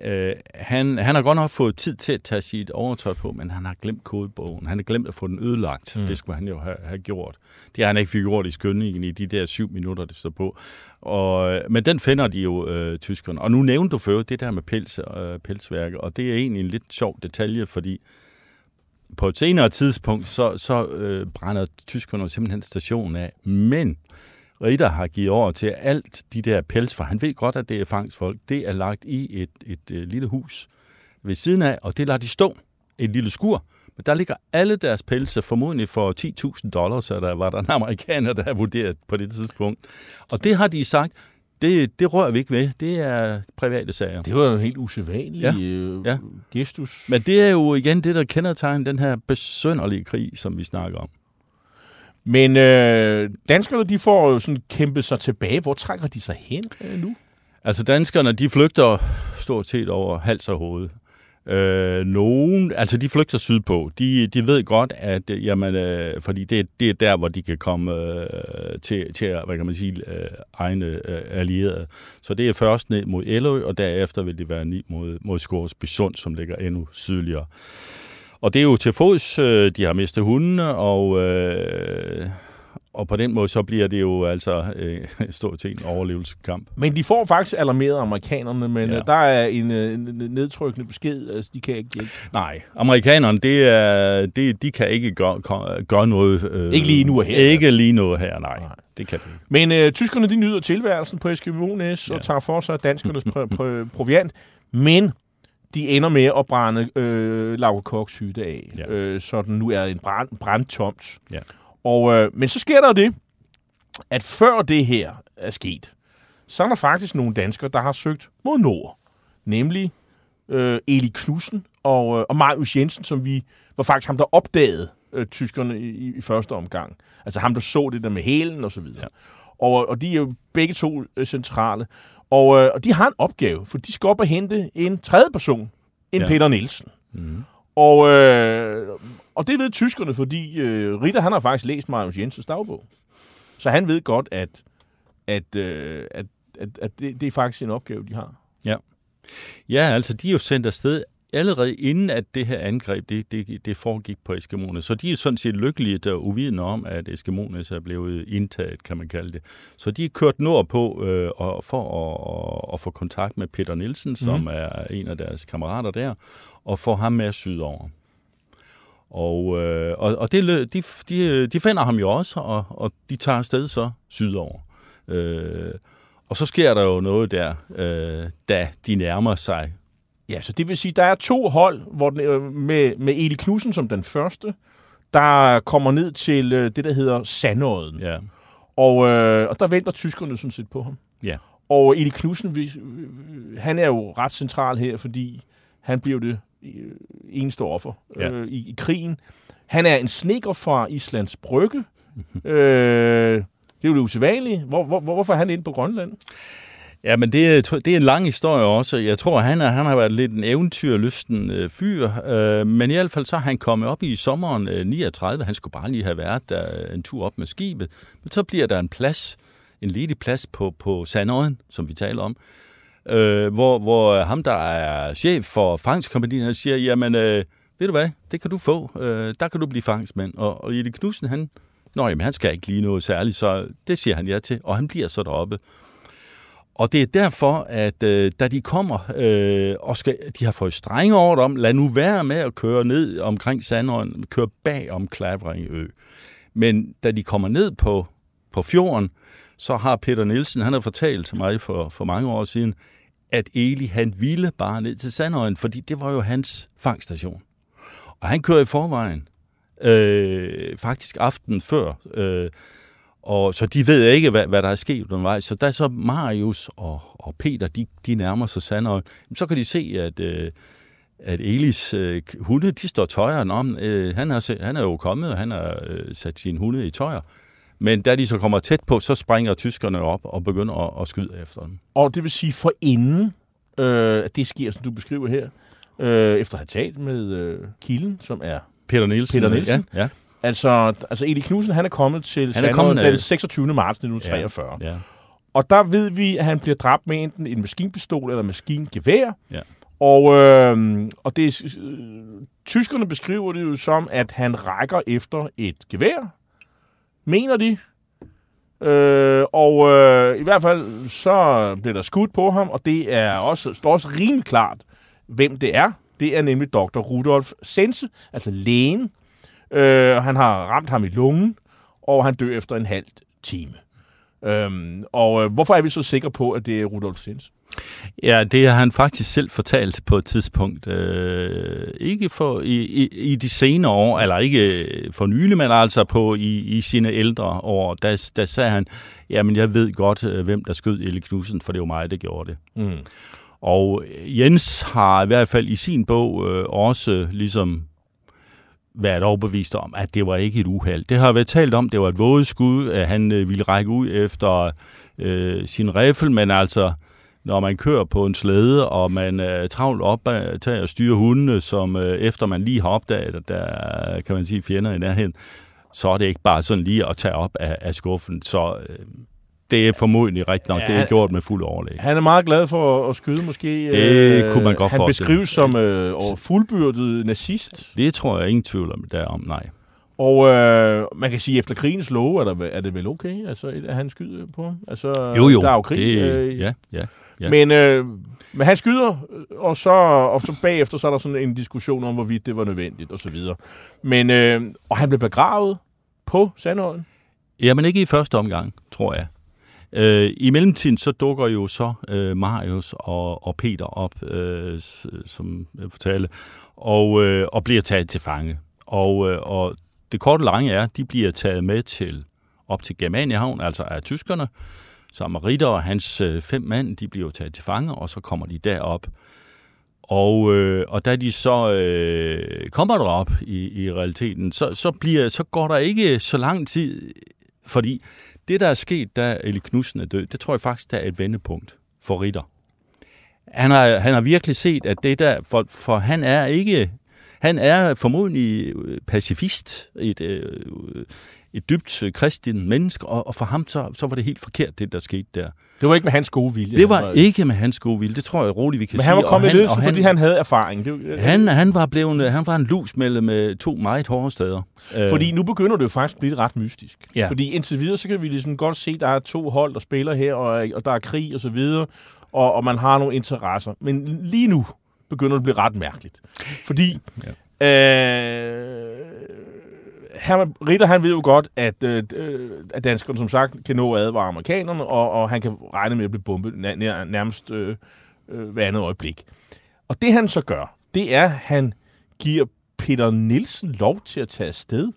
øh, han, han har godt nok fået tid til at tage sit overtøj på, men han har glemt kodebogen. Han har glemt at få den ødelagt. Mm. Det skulle han jo have, have gjort. Det har han ikke fik gjort i skyndingen i de der syv minutter, det står på. Og, men den finder de jo, øh, tyskerne. Og nu nævnte du før det der med pels, øh, pelsværket, og det er egentlig en lidt sjov detalje, fordi på et senere tidspunkt, så, så øh, brænder tyskerne simpelthen stationen af. Men Ritter har givet over til alt de der pels, for han ved godt, at det er fangstfolk, det er lagt i et, et, et lille hus ved siden af, og det lader de stå. Et lille skur. Men der ligger alle deres pelse, formodentlig for 10.000 dollars, så der var der en amerikaner, der har vurderet på det tidspunkt. Og det har de sagt, det, det rører vi ikke ved. Det er private sager. Det var jo en helt usædvanlig ja. Øh, Ja. gestus. Men det er jo igen det, der kendetegner den her besønderlige krig, som vi snakker om. Men øh, danskerne, de får jo sådan kæmpet sig tilbage. Hvor trækker de sig hen øh, nu? Altså danskerne, de flygter stort set over hals og hoved. Øh, nogen, altså de flygter sydpå. De, de ved godt, at øh, jamen, øh, fordi det, det er der, hvor de kan komme øh, til, til hvad kan man sige, øh, egne øh, allierede. Så det er først ned mod Elø, og derefter vil det være ned mod, mod Skorsbysund, som ligger endnu sydligere. Og det er jo til fods, øh, de har mistet hundene, og, øh, og på den måde så bliver det jo altså øh, stort set en overlevelseskamp. Men de får faktisk alarmeret amerikanerne, men Ja. ja. der er en, øh, en nedtrykkende besked. Altså, de kan ikke hjælpe. Nej, amerikanerne, det er, det, de kan ikke gøre, gøre- noget. Øh, Ikke lige nu og her. Ikke lige nu og her, nej. Nej. Det kan de. Men øh, tyskerne, de nyder tilværelsen på Eskimones ja. Ja. og tager for sig danskernes pr- pr- proviant. Men de ender med at brænde øh, Laura Koks hytte af, Ja. øh, så den nu er en brand, brandtomt. Ja. Og, øh, men så sker der jo det, at før det her er sket, så er der faktisk nogle danskere, der har søgt mod nord. Nemlig øh, Eli Knudsen og, øh, og Marius Jensen, som vi var faktisk ham, der opdagede øh, tyskerne i, i, i første omgang. Altså ham, der så det der med hælen og så videre. Ja. Og, og de er jo begge to øh, centrale. Og, øh, og de har en opgave, for de skal op og hente en tredje person, en Ja. ja. Peter Nielsen. Mm. Og, øh, og det ved tyskerne, fordi øh, Ritter han har faktisk læst Marius Jensens dagbog. Så han ved godt, at, at, øh, at, at, at det, det er faktisk en opgave, de har. Ja, altså de er jo sendt afsted allerede inden, at det her angreb, det, det, det foregik på Eskimones. Så de er sådan set lykkelige der uvidende om, at Eskimones er blevet indtaget, kan man kalde det. Så de er kørt nordpå øh, og for at, at, få kontakt med Peter Nielsen, som mm. er en af deres kammerater der, og få ham med sydover. Og, øh, og, og det, de, de, de finder ham jo også, og, og de tager afsted så sydover. Øh, og så sker der jo noget der, øh, da de nærmer sig Ja, så det vil sige, der er to hold hvor den, øh, med, med Eli Knudsen som den første, der kommer ned til øh, det, der hedder Sandodden. Ja, Og, øh, og der venter tyskerne sådan set på ham. ja. Og Eli Knudsen, vi- han er jo ret central her, fordi han blev det øh, eneste offer Ja. øh, i, i krigen. Han er en sneker fra Islands Brygge. øh, det er jo det usædvanlige. Hvor, hvor, hvorfor er han inde på Grønland? Ja, men det, er- det er en lang historie også. Jeg tror, han, er, han har været lidt en eventyrlysten øh, fyr. Øh, men i hvert fald så er han kommet op i sommeren øh, 39. Han skulle bare lige have været der øh, en tur op med skibet. Men så bliver der en plads, en ledig plads på, på Sandøjen, som vi taler om. Øh, hvor, hvor øh, ham, der er chef for fangstkompaniet, han siger, jamen, øh, ved du hvad, det kan du få. Øh, der kan du blive fangstmand. Og, og Jette Knudsen, han, Nå, jamen, han skal ikke lige noget særligt, så det siger han ja til. Og han bliver så deroppe. Og det er derfor, at øh, da de kommer, øh, og skal, de har fået strenge ord om, lad nu være med at køre ned omkring Sandøen, køre bag om Klavringø. Men da de kommer ned på, på fjorden, så har Peter Nielsen, han har fortalt til mig for, for mange år siden, at Eli han ville bare ned til Sandøen, fordi det var jo hans fangstation. Og han kører i forvejen, øh, faktisk aften før, øh, og så de ved ikke, hvad, hvad der er sket undervejs. Så da så Marius og, og Peter, de, de nærmer sig Sandøjen, så kan de se, at, øh, at Elis øh, hunde, de står tøjeren om. Øh, han, er, han er jo kommet, og han har øh, sat sine hunde i tøjer. Men da de så kommer tæt på, så springer tyskerne op og begynder at, at skyde efter dem. Og det vil sige, for inden øh, at det sker, som du beskriver her, øh, efter at have talt med øh, Kilden, som er Peter Nielsen. Peter Nielsen? Ja, ja. Altså, altså Eli Knudsen, han er kommet til Han er kommet, den øh, 26. marts 1943. Ja. ja. Og der ved vi, at han bliver dræbt med enten en maskinpistol eller maskingevær. Ja. Og, øh, og det, er- øh, tyskerne beskriver det jo som, at han rækker efter et gevær. Mener de. Øh, og øh, i hvert fald så bliver der skudt på ham, og det er også, står også rimelig klart, hvem det er. Det er nemlig dr. Rudolf Sense, altså lægen. Øh, han har ramt ham i lungen, og han dør efter en halv time. Øhm, og øh, hvorfor er vi så sikre på, at det er Rudolf Sense? Ja, det har han faktisk selv fortalt på et tidspunkt. Øh, ikke for i, i, i de senere år, eller ikke for nylig, men altså på i, i sine ældre år, der, der sagde han, jamen jeg ved godt, øh, hvem der skød Elle Knudsen, for det var mig, der gjorde det. Mm. Og Jens har i hvert fald i sin bog øh, også ligesom været overbevist om, at det var ikke et uheld. Det har været talt om, det var et vådeskud, at han øh, ville række ud efter øh, sin riffel, men altså, når man kører på en slæde, og man er travlt op øh, til at styre hundene, som øh, efter man lige har opdaget, at der kan man sige, fjender i nærheden, så er det ikke bare sådan lige at tage op af, af skuffen. Så øh, det er formodentlig rigtigt nok. Ja, det er gjort med fuld overlæg. Han er meget glad for at, skyde måske. Det kunne man godt Han beskrives som øh, fuldbyrdet nazist. Det tror jeg ingen tvivl om derom, nej. Og øh, man kan sige, at efter krigens love er, der, er det vel okay, altså, at han skyder på ham? Altså, Jo, jo. Der er jo krig. Det, øh, ja, ja, ja. Men, øh, men han skyder, øh, og så, og så bagefter så er der sådan en diskussion om, hvorvidt det var nødvendigt, og så videre. Men, øh, og han blev begravet på Sandøjen. Jamen ikke i første omgang, tror jeg. Øh, I mellemtiden så dukker jo så øh, Marius og, og Peter op, øh, som jeg fortalte, og, øh, og bliver taget til fange. Og, øh, og det korte lange er, at de bliver taget med til op til Germaniehavn, altså af tyskerne, sammen med Ritter og hans øh, fem mand, de bliver jo taget til fange, og så kommer de derop. Og, øh, og da de så øh, kommer derop i, i realiteten, så, så, bliver, så går der ikke så lang tid, fordi det, der er sket, da Eli Knudsen er død, det tror jeg faktisk, der er et vendepunkt for Ritter. Han har, han har virkelig set, at det der, for, for han er ikke, han er formodentlig øh, pacifist, et, øh, et dybt øh, kristent menneske, og, og for ham så, så var det helt forkert, det der skete der. Det var ikke med hans gode vilje. Det var ikke med hans gode vilje, det tror jeg roligt, vi kan Men sige. han var og kommet i ledelsen, fordi han havde erfaring. Det, øh, han, han, var blevet, han var en lus mellem med to meget hårde steder. Øh, Fordi nu begynder det jo faktisk at blive ret mystisk. Ja. Fordi indtil videre, så kan vi ligesom godt se, at der er to hold, der spiller her, og, og der er krig og så videre, og, og man har nogle interesser. Men lige nu begynder det at blive ret mærkeligt. Fordi ja. øh, Herman Ritter, han ved jo godt, at, øh, øh, at danskerne som sagt kan nå at advare amerikanerne, og, og han kan regne med at blive bombet nær, nærmest øh, øh, hver andet øjeblik. Og det han så gør, det er, at han giver Peter Nielsen lov til at tage afsted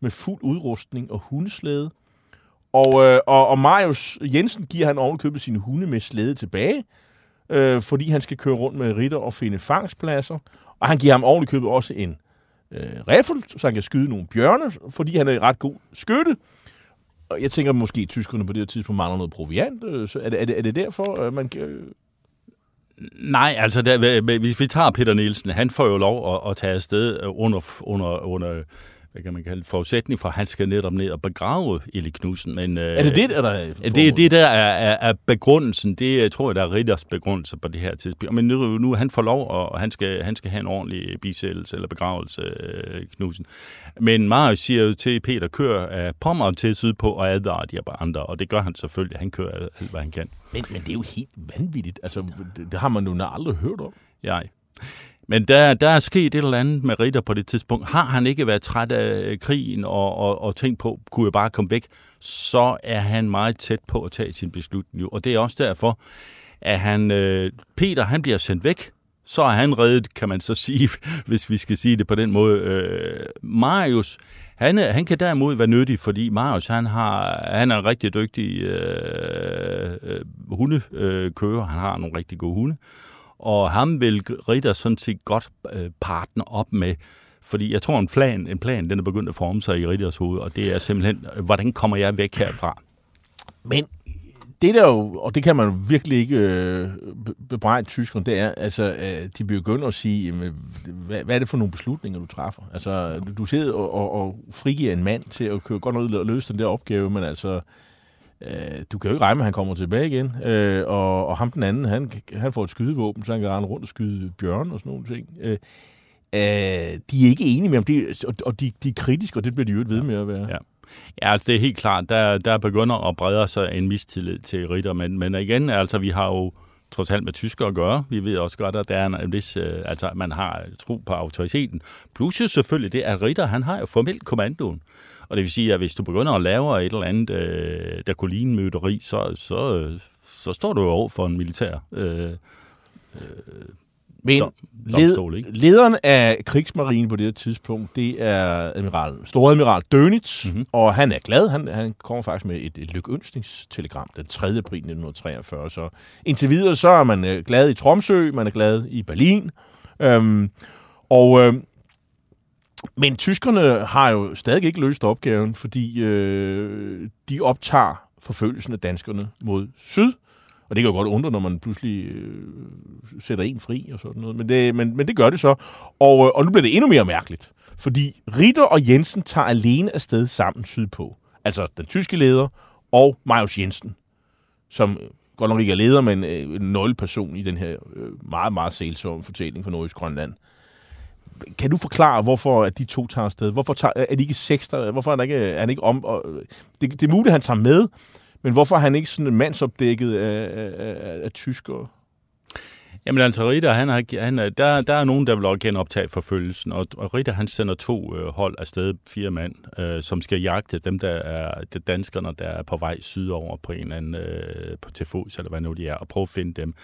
med fuld udrustning og hundeslæde. Og, øh, og, og Marius Jensen giver han ovenkøbet sine hunde med slæde tilbage. øh, fordi han skal køre rundt med ritter og finde fangstpladser. Og han giver ham ovenkøbet også en øh, riffel, så han kan skyde nogle bjørne, fordi han er ret god skytte. Og jeg tænker måske, at tyskerne på det her tidspunkt mangler noget proviant. Øh, Så er det, er det, er det derfor, øh, man kan... Nej, altså der, hvis vi tager Peter Nielsen, han får jo lov at, at tage afsted under, under, under hvad kan man kalde forudsætning for, at han skal netop ned og begrave Eli Knudsen. Men, Er det det, der er det, det, der er, er, er begrundelsen, det jeg tror jeg, der er Ritters begrundelse på det her tidspunkt. Men nu, nu han får lov, og han skal, han skal have en ordentlig bisættelse eller begravelse, øh, Knudsen. Men Marius siger jo til Peter, kør af Pommern til sydpå og advarer de andre, og det gør han selvfølgelig. Han kører alt, hvad han kan. Men, men det er jo helt vanvittigt. Altså, det, det har man jo aldrig hørt om. Jeg. Men der, der er sket et eller andet med Ritter på det tidspunkt. Har han ikke været træt af øh, krigen og, og, og tænkt på, kunne jeg bare komme væk, så er han meget tæt på at tage sin beslutning. Og det er også derfor, at han, øh, Peter han bliver sendt væk. Så er han reddet, kan man så sige, hvis vi skal sige det på den måde. Øh, Marius, han, han kan derimod være nyttig, fordi Marius han, har, han er en rigtig dygtig øh, øh, hundekører. Øh, han har nogle rigtig gode hunde. Og ham vil Ritter sådan set godt øh, partner op med, fordi jeg tror, en plan, en plan den er begyndt at forme sig i Ritters hoved, og det er simpelthen, hvordan kommer jeg væk herfra? Men det der jo, og det kan man virkelig ikke øh, bebrejde tyskerne, det er, altså, øh, de begynder at sige, jamen, hvad, hvad er det for nogle beslutninger, du træffer? Altså, du, du sidder og, og, og frigiver en mand til at køre godt ud og løse den der opgave, men altså, øh, du kan jo ikke regne med, at han kommer tilbage igen. Øh, og, og ham den anden, han, han får et skydevåben, så han kan rende rundt og skyde bjørn og sådan nogle ting. Øh, øh, de er ikke enige med ham, det, og, og de, de er kritiske, og det bliver de jo ved med at være. Ja. Ja, altså det er helt klart, der, der begynder at brede sig en mistillid til Ritter, men, men igen, altså vi har jo trods alt med tysker at gøre. Vi ved også godt, at der er en vis, øh, altså man har tro på autoriteten. Plus jo selvfølgelig det, at Ritter, han har jo formelt kommandoen. Og det vil sige, at hvis du begynder at lave et eller andet, øh, der kunne ligne møderi, så, så, så står du jo over for en militær øh, øh men Dom- domstol, ikke? lederen af krigsmarinen på det her tidspunkt, det er admiral, storadmiral Dönitz, Mhm. mm-hmm. og han er glad. Han, han kommer faktisk med et, et lykønskningstelegram den 3. april 1943. Så indtil videre, så er man øh, glad i Tromsø, man er glad i Berlin. Øhm, og, øh, men tyskerne har jo stadig ikke løst opgaven, fordi øh, de optager forfølgelsen af danskerne mod syd. Og det kan jo godt undre, når man pludselig øh, sætter en fri og sådan noget. Men det, men, men det gør det så. Og, øh, og nu bliver det endnu mere mærkeligt. Fordi Ritter og Jensen tager alene afsted sammen sydpå. Altså den tyske leder og Marius Jensen, som øh, godt nok ikke er leder, men øh, en nøgleperson i den her øh, meget, meget sælsomme fortælling fra Nordisk Grønland. Kan du forklare, hvorfor at de to tager afsted? Hvorfor tager, er de ikke seks der? Hvorfor er, der ikke, er han ikke om? Og, øh, det, det er muligt, at han tager med, men hvorfor er han ikke sådan mandsopdækket af, af, af, af tyskere? Jamen altså, Ritter, han har, han, der, der er nogen, der vil også genoptage forfølgelsen, og, og Ritter, han sender to øh, hold afsted, fire mand, øh, som skal jagte dem, der er de danskerne, der er på vej sydover på en eller anden, øh, på, til fods, eller hvad nu de er, og prøve at finde dem.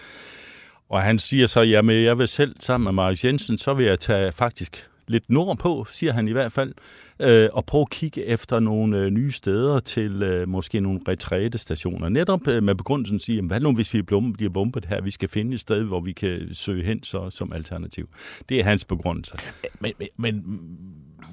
Og han siger så, jamen jeg vil selv sammen med Marius Jensen, så vil jeg tage faktisk lidt nordpå, siger han i hvert fald, øh, og prøve at kigge efter nogle øh, nye steder til øh, måske nogle retrætestationer. Netop øh, med begrundelsen at sige, jamen, hvad nu hvis vi bliver bombet her, vi skal finde et sted, hvor vi kan søge hen så, som alternativ. Det er hans begrundelse. Men, men, men,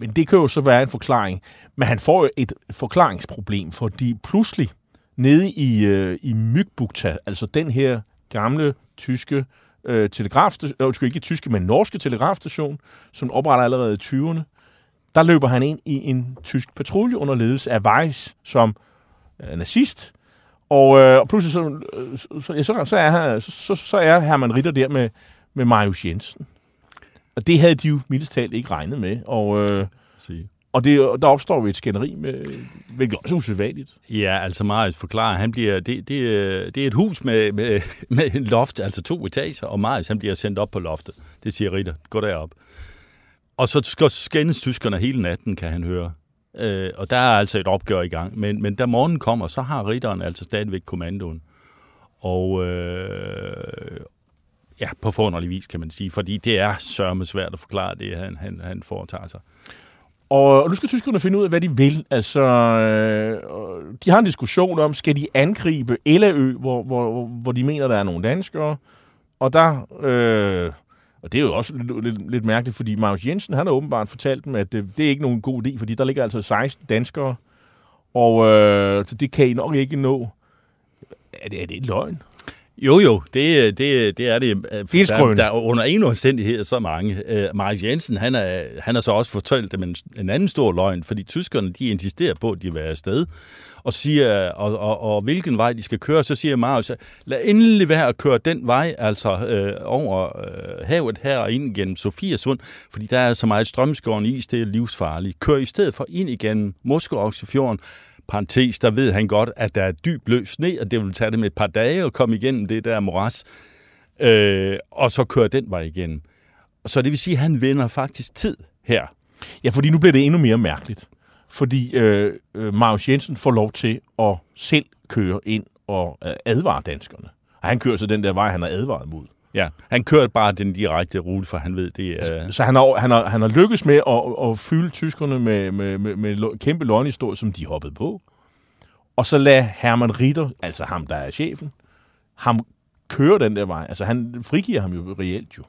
men det kan jo så være en forklaring. Men han får jo et forklaringsproblem, fordi pludselig nede i, øh, i Mygbukta, altså den her gamle tyske øh, telegrafstation, øh, ikke tyske, men norske telegrafstation, som opretter allerede i 20'erne, der løber han ind i en tysk patrulje under ledelse af Weiss, som øh, nazist. Og, øh, og pludselig så, øh, så, ja, så, så, er, han- så, så, så er Hermann Ritter der med, med Marius Jensen. Og det havde de jo mildest talt ikke regnet med. Og, øh, Sige og det, der opstår jo et skænderi, med, hvilket også er usædvanligt. Ja, altså Marius forklarer, han bliver, det, det, det er et hus med, med, med en loft, altså to etager, og Marius han bliver sendt op på loftet. Det siger Ritter, gå derop. Og så skal skændes tyskerne hele natten, kan han høre. Øh, og der er altså et opgør i gang. Men, men da morgenen kommer, så har ritteren altså stadigvæk kommandoen. Og øh, ja, på forunderlig vis, kan man sige. Fordi det er sørme svært at forklare det, han, han, han foretager sig. Og, og nu skal tyskerne finde ud af, hvad de vil. Altså, øh, og de har en diskussion om, skal de angribe Elleø, hvor, hvor, hvor de mener, der er nogle danskere, Og der... Øh, og det er jo også lidt, lidt, lidt mærkeligt, fordi Marius Jensen, han har åbenbart fortalt dem, at det, det er ikke nogen god idé, fordi der ligger altså 16 danskere, og øh, så det kan I nok ikke nå. Er det, er det et løgn? Jo, jo, det, det, det er det. Er skrøn. der, der er under ingen omstændighed så mange. Uh, Mark Jensen, han, er, han har så også fortalt dem en, en anden stor løgn, fordi tyskerne, de insisterer på, at de vil afsted, og siger, og, og, og hvilken vej de skal køre, så siger Marius, lad endelig være at køre den vej, altså øh, over øh, havet her og ind igennem Sofia Sund, fordi der er så meget strømskåren is, det er livsfarligt. Kør i stedet for ind igennem Moskva-Oksefjorden, parentes, der ved han godt, at der er dyb løs sne, og det vil tage dem et par dage at komme igennem det der moras, øh, og så køre den vej igennem. Så det vil sige, at han vinder faktisk tid her. Ja, fordi nu bliver det endnu mere mærkeligt. Fordi øh, øh, Marius Jensen får lov til at selv køre ind og øh, advare danskerne. Og han kører så den der vej, han har advaret mod. Ja, han kørte bare den direkte rute, for han ved, det Uh... Så han har, han har, han har lykkes med at, at fylde tyskerne med, med, med, med kæmpe løgnhistorier, som de hoppede på. Og så lad Hermann Ritter, altså ham, der er chefen, ham køre den der vej. Altså, han frigiver ham jo reelt jo.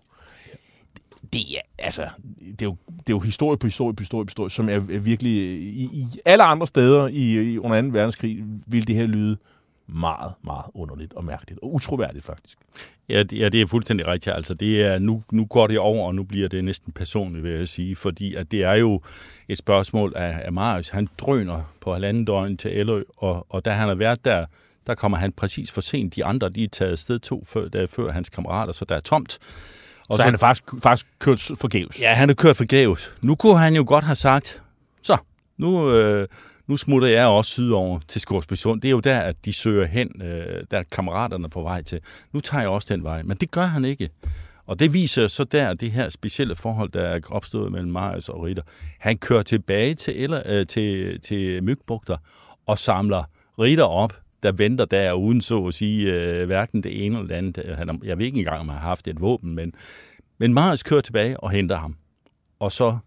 Det er, altså, det er jo, det er jo historie på historie på historie på historie, som er, er virkelig... I, I alle andre steder i, i under 2. verdenskrig ville det her lyde meget, meget underligt og mærkeligt. Og utroværdigt, faktisk. Ja, det, ja, det er fuldstændig rigtigt. Altså, det er, nu, nu går det over, og nu bliver det næsten personligt, vil jeg sige, fordi at det er jo et spørgsmål af, af Marius. Han drøner på halvanden døgn til Ellø, og, og da han har været der, der kommer han præcis for sent. De andre, de er taget sted to før, der før hans kammerater, så der er tomt. Og så, så han er faktisk, faktisk kørt forgæves. Ja, han er kørt forgæves. Nu kunne han jo godt have sagt, så, nu, øh, nu smutter jeg også sydover til Skorsbysund. Det er jo der, at de søger hen, øh, der er kammeraterne på vej til. Nu tager jeg også den vej, men det gør han ikke. Og det viser så der det her specielle forhold, der er opstået mellem Marius og Ritter. Han kører tilbage til, eller, øh, til, til Mygbugter og samler Ritter op, der venter der uden så at sige øh, hverken det ene eller det andet. Han, jeg ved ikke engang, om han har haft et våben, men, men Marius kører tilbage og henter ham. Og så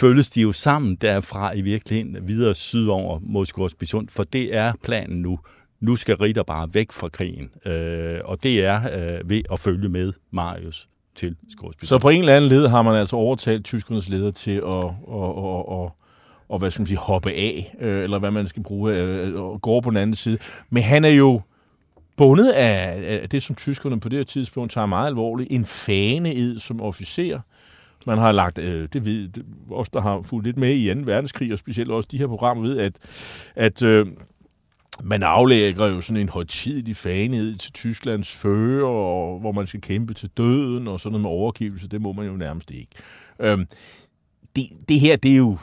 følges de jo sammen derfra i virkeligheden videre sydover mod Skorsbysund, for det er planen nu. Nu skal Ritter bare væk fra krigen, øh, og det er øh, ved at følge med Marius til Skorsbysund. Så på en eller anden led har man altså overtalt tyskernes leder til at, at, at, at, at hvad skal man sige, hoppe af, øh, eller hvad man skal bruge, øh, og gå på den anden side. Men han er jo bundet af, af det, som tyskerne på det her tidspunkt tager meget alvorligt, en faneed som officer. Man har lagt, øh, det ved det, os, der har fulgt lidt med i 2. verdenskrig, og specielt også de her programmer, ved, at, at øh, man aflægger jo sådan en højtidlig faned til Tysklands fører, og hvor man skal kæmpe til døden, og sådan noget med overgivelse, det må man jo nærmest ikke. Øhm, det, det her, det er jo,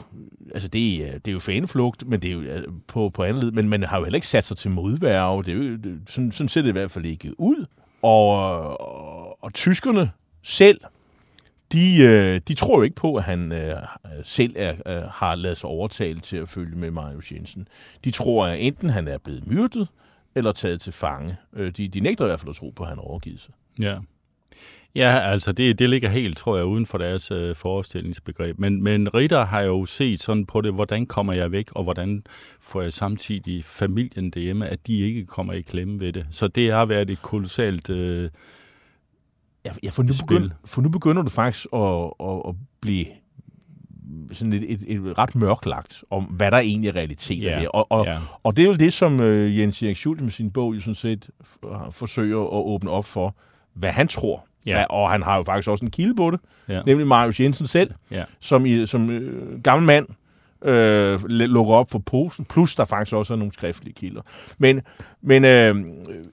altså det, er, det er jo faneflugt, men det er jo på, på anden led, men man har jo heller ikke sat sig til modværge. Det er jo, det, sådan, sådan ser det i hvert fald ikke ud. Og, og, og tyskerne selv, de, øh, de tror jo ikke på, at han øh, selv er, øh, har lavet sig overtale til at følge med Marius Jensen. De tror, at enten han er blevet myrdet, eller taget til fange. Øh, de, de nægter i hvert fald at tro på, at han overgivet sig. Ja. Ja, altså det, det ligger helt, tror jeg, uden for deres øh, forestillingsbegreb. Men, men Ritter har jo set sådan på det, hvordan kommer jeg væk, og hvordan får jeg samtidig familien derhjemme, at de ikke kommer i klemme ved det. Så det har været et kolossalt... Øh, Ja, ja for, nu begynder, for nu begynder du faktisk at, at, at blive sådan et, et, et ret mørklagt om, hvad der egentlig er realiteten Ja, her. Og, og, ja. og det er jo det, som øh, Jens Erik Schultz med sin bog jo sådan set f- forsøger at åbne op for, hvad han tror. Ja. Hvad, og han har jo faktisk også en kilde på det, Ja. nemlig Marius Jensen selv, Ja. som, i, som øh, gammel mand øh, lukker op for posen, plus der faktisk også er nogle skriftlige kilder. Men, men øh,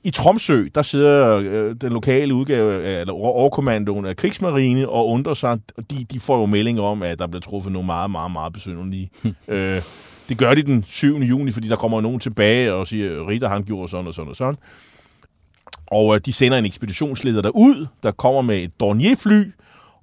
i Tromsø, der sidder øh, den lokale udgave, af- eller over- overkommandoen af krigsmarine, og undrer sig, de, de får jo meldinger om, at der bliver truffet nogle meget, meget, meget besynderlige. øh, det gør de den 7. juni, fordi der kommer nogen tilbage og siger, Ritter han gjorde sådan og sådan og sådan. Og øh, de sender en ekspeditionsleder derud, der kommer med et Dornier-fly,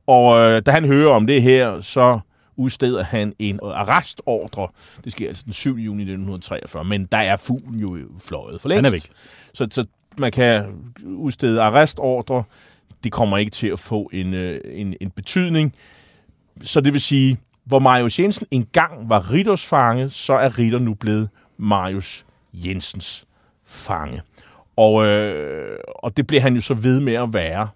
og øh, da han hører om det her, så udsteder han en arrestordre. Det sker altså den 7. juni 1943, men der er fuglen jo fløjet for længst. Han er væk. Så, så man kan udstede arrestordre. Det kommer ikke til at få en, øh, en, en betydning. Så det vil sige, hvor Marius Jensen engang var Ritters fange, så er Ritter nu blevet Marius Jensens fange. Og, øh, og det bliver han jo så ved med at være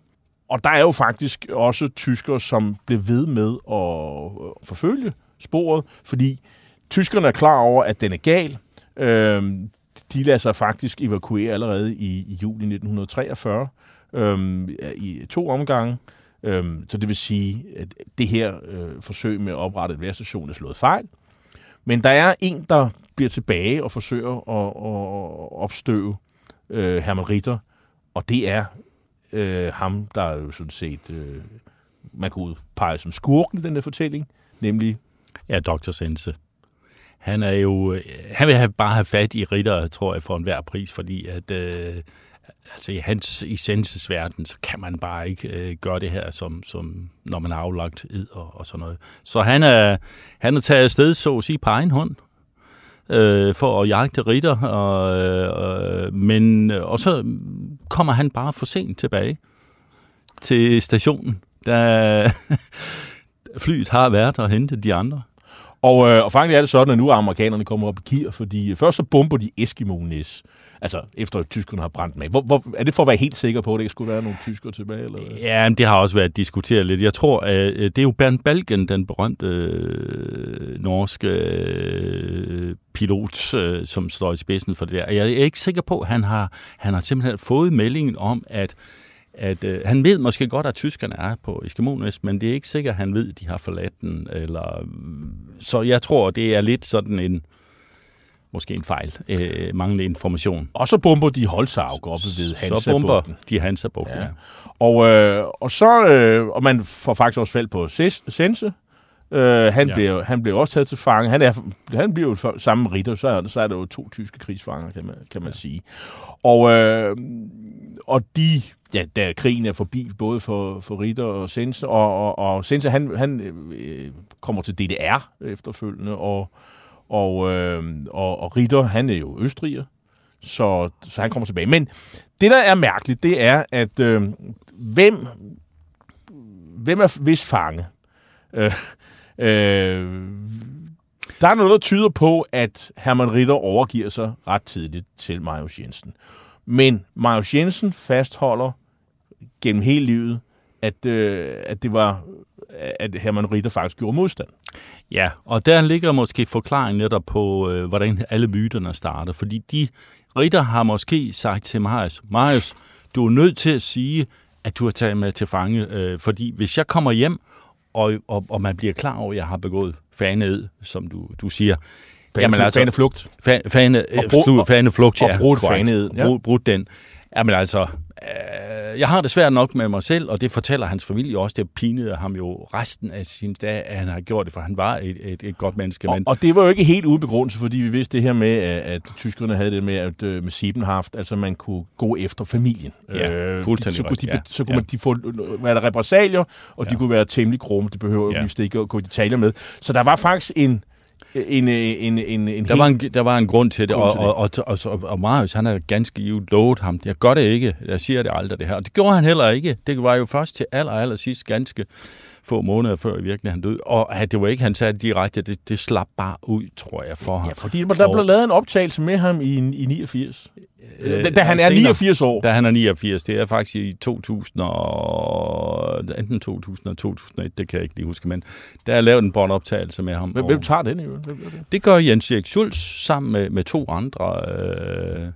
og der er jo faktisk også tyskere, som blev ved med at øh, forfølge sporet, fordi tyskerne er klar over, at den er gal. Øhm, de lader sig faktisk evakuere allerede i, i juli 1943 øhm, i to omgange. Øhm, så det vil sige, at det her øh, forsøg med at oprette en værstation er slået fejl. Men der er en, der bliver tilbage og forsøger at, at opstøve øh, Hermann Ritter, og det er øh, ham, der er jo sådan set, øh, man kunne udpege som skurken i den der fortælling, nemlig... Ja, Dr. Sense. Han er jo, øh, han vil have, bare have fat i Ritter, tror jeg, for enhver pris, fordi at, øh, altså i hans essenses verden, så kan man bare ikke øh, gøre det her, som, som når man har aflagt id og, og sådan noget. Så han er, han er taget afsted, så at sige, på egen hånd, øh, for at jagte ritter, og, øh, men, og så kommer han bare for sent tilbage til stationen, da flyet har været og hentet de andre. Og, øh, og faktisk er det sådan, at nu er amerikanerne kommer op i gear, fordi først så bomber de Eskimo-næs. Altså, efter at tyskerne har brændt med. Hvor, hvor, er det for at være helt sikker på, at det ikke skulle være nogle tyskere tilbage? Eller Ja, Ja, det har også været diskuteret lidt. Jeg tror, at det er jo Bernd Balgen, den berømte øh, norske øh, pilot, øh, som står i spidsen for det der. Jeg er ikke sikker på, at han har, han har simpelthen fået meldingen om, at at øh, han ved måske godt, at tyskerne er på Eskimonis, men det er ikke sikkert, at han ved, at de har forladt den. Eller, øh, så jeg tror, det er lidt sådan en, måske en fejl, øh, manglende information. Og så bomber de Holzhaug oppe ved Hansa Så bomber de hansa ja. ja. Og, øh, og så, øh, og man får faktisk også fald på Sense. Øh, han, ja. bliver, han bliver også taget til fange. Han, er, han bliver jo sammen med Ritter, så er, så er der jo to tyske krigsfanger, kan man, kan man ja. sige. Og, øh, og de ja, da krigen er forbi, både for, for Ritter og Sense, og, og, og Sense, han, han øh, kommer til DDR efterfølgende, og, og, øh, og, og Ritter, han er jo østriger, så, så han kommer tilbage. Men det, der er mærkeligt, det er, at øh, hvem, hvem er hvis fange? Øh, øh, der er noget, der tyder på, at Hermann Ritter overgiver sig ret tidligt til Marius Jensen. Men Marius Jensen fastholder gennem hele livet, at, øh, at det var at Hermann Ritter faktisk gjorde modstand. Ja, og der ligger måske forklaringen netop på, øh, hvordan alle myterne starter. Fordi de Ritter har måske sagt til Marius, Marius, du er nødt til at sige, at du har taget med til fange. Øh, fordi hvis jeg kommer hjem, og, og, og man bliver klar over, at jeg har begået faned, som du, du siger. Fane, jamen, altså, faneflugt. Fane, fane, og brud, faneflugt, ja. Og brudt faned. Ja. Brud, brud den. Jamen altså, øh, jeg har det svært nok med mig selv, og det fortæller hans familie også. Det pinede ham jo resten af sin dag, at han har gjort det, for han var et, et, et godt menneske. Og, men... og det var jo ikke helt ubegrundet, fordi vi vidste det her med, at, at tyskerne havde det med, at øh, med Siebenhaft, altså man kunne gå efter familien. Ja, øh, fuldstændig så, kunne de, ja. så kunne ja. man, de få være der repressalier, og ja. de kunne være temmelig krumme. Det behøver ja. vi ikke at gå i detaljer med. Så der var faktisk en en, en, en, en der, var en, der var en grund til det, og, og, og, og, og, og Marius, han har ganske givet lovet ham. Jeg gør det ikke, jeg siger det aldrig det her. Og det gjorde han heller ikke. Det var jo først til aller, aller sidst ganske få måneder før i virkeligheden han døde. Og at det var ikke, han sagde direkte, det, det slap bare ud, tror jeg, for ham. Ja, fordi der blev lavet en optagelse med ham i, i 89. Øh, da, da han er 89 år. Da han er 89. Det er faktisk i 2000 og... Enten 2000 og 2001, det kan jeg ikke lige huske, men der er lavet en båndoptagelse med ham. Hvem, hvem tager den i øvrigt? Det? det gør Jens Erik Schulz sammen med, med to andre... Øh,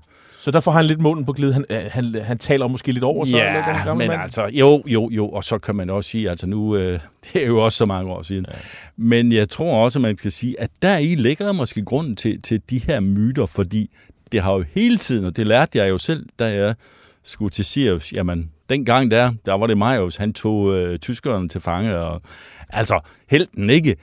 så der får han lidt munden på glid. Han, han, han taler måske lidt over så. Ja, men mand. altså, jo, jo, jo. Og så kan man også sige, altså nu, øh, det er jo også så mange år siden. Ja. Men jeg tror også, at man kan sige, at der i ligger måske grunden til, til de her myter, fordi det har jo hele tiden, og det lærte jeg jo selv, da jeg skulle til Sirius, jamen, dengang der, der var det Marius, han tog øh, tyskerne til fange, og altså, helten ikke.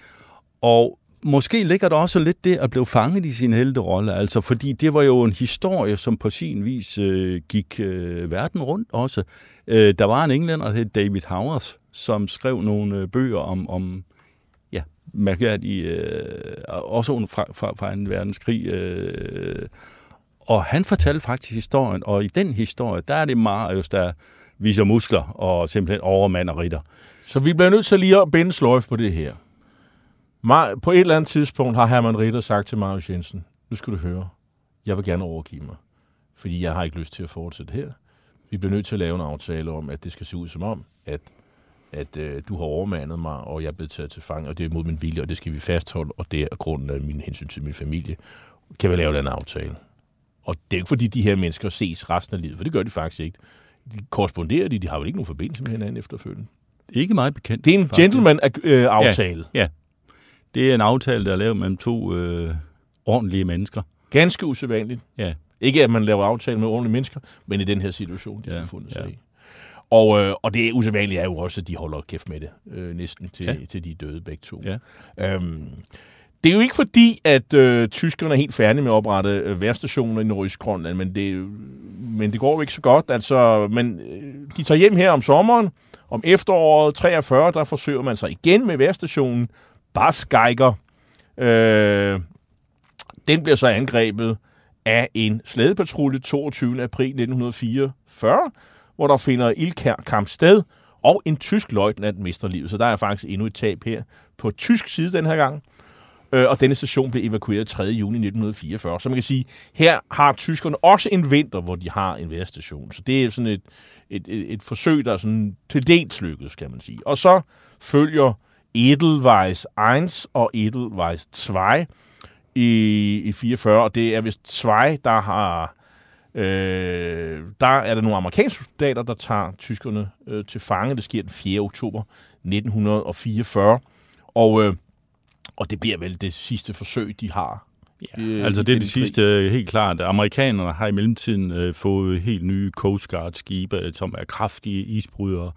Og måske ligger der også lidt det at blive fanget i sin helterolle, altså fordi det var jo en historie, som på sin vis øh, gik øh, verden rundt også. Øh, der var en englænder, der hed David Howarth, som skrev nogle øh, bøger om, om ja, mærkværdige, øh, også fra, fra, fra 2. verdenskrig, øh, og han fortalte faktisk historien, og i den historie, der er det Marius, der viser muskler og simpelthen overmand og ritter. Så vi bliver nødt til lige at binde sløjf på det her. På et eller andet tidspunkt har Herman Ritter sagt til Marius Jensen, nu skal du høre, jeg vil gerne overgive mig, fordi jeg har ikke lyst til at fortsætte her. vi bliver nødt til at lave en aftale om, at det skal se ud som om, at, at øh, du har overmandet mig, og jeg er blevet taget til fange, og det er mod min vilje, og det skal vi fastholde, og det er grunden af min hensyn til min familie. Kan vi lave den aftale? Og det er ikke, fordi de her mennesker ses resten af livet, for det gør de faktisk ikke. De korresponderer de, de har jo ikke nogen forbindelse med hinanden efterfølgende. Ikke meget bekendt. Det er en faktisk. gentleman-aftale. Ja, ja. Det er en aftale, der er lavet mellem to øh, ordentlige mennesker. Ganske usædvanligt. Ja. Ikke at man laver aftale med ordentlige mennesker, men i den her situation, de Ja, har befundet sig ja. i. Og, øh, og det usædvanlige er jo også, at de holder kæft med det, øh, næsten til, ja. Til de døde begge to. Ja. Øhm, det er jo ikke fordi, at øh, tyskerne er helt færdige med at oprette øh, værstationer i Nordøstgrønland, men det, men det går jo ikke så godt. Altså, men øh, de tager hjem her om sommeren. Om efteråret 43, der forsøger man sig igen med værstationen Baskeiger. Øh, den bliver så angrebet af en slædepatrulje 22. april 1944, hvor der finder ildkamp sted, og en tysk løjtnant mister livet. Så der er faktisk endnu et tab her på tysk side den her gang. Øh, og denne station blev evakueret 3. juni 1944. Så man kan sige, her har tyskerne også en vinter, hvor de har en værstation. Så det er sådan et, et, et, et forsøg, der er sådan til dels lykkedes, kan man sige. Og så følger Edelweiss 1 og Edelweiss 2 i, i 44, og det er vist 2, der har... Øh, der er der nogle amerikanske soldater, der tager tyskerne øh, til fange. Det sker den 4. oktober 1944. Og, øh, og det bliver vel det sidste forsøg, de har. Ja, øh, altså det er det sidste øh, helt klart. Amerikanerne har i mellemtiden øh, fået helt nye Coast Guard-skibe, øh, som er kraftige isbrydere.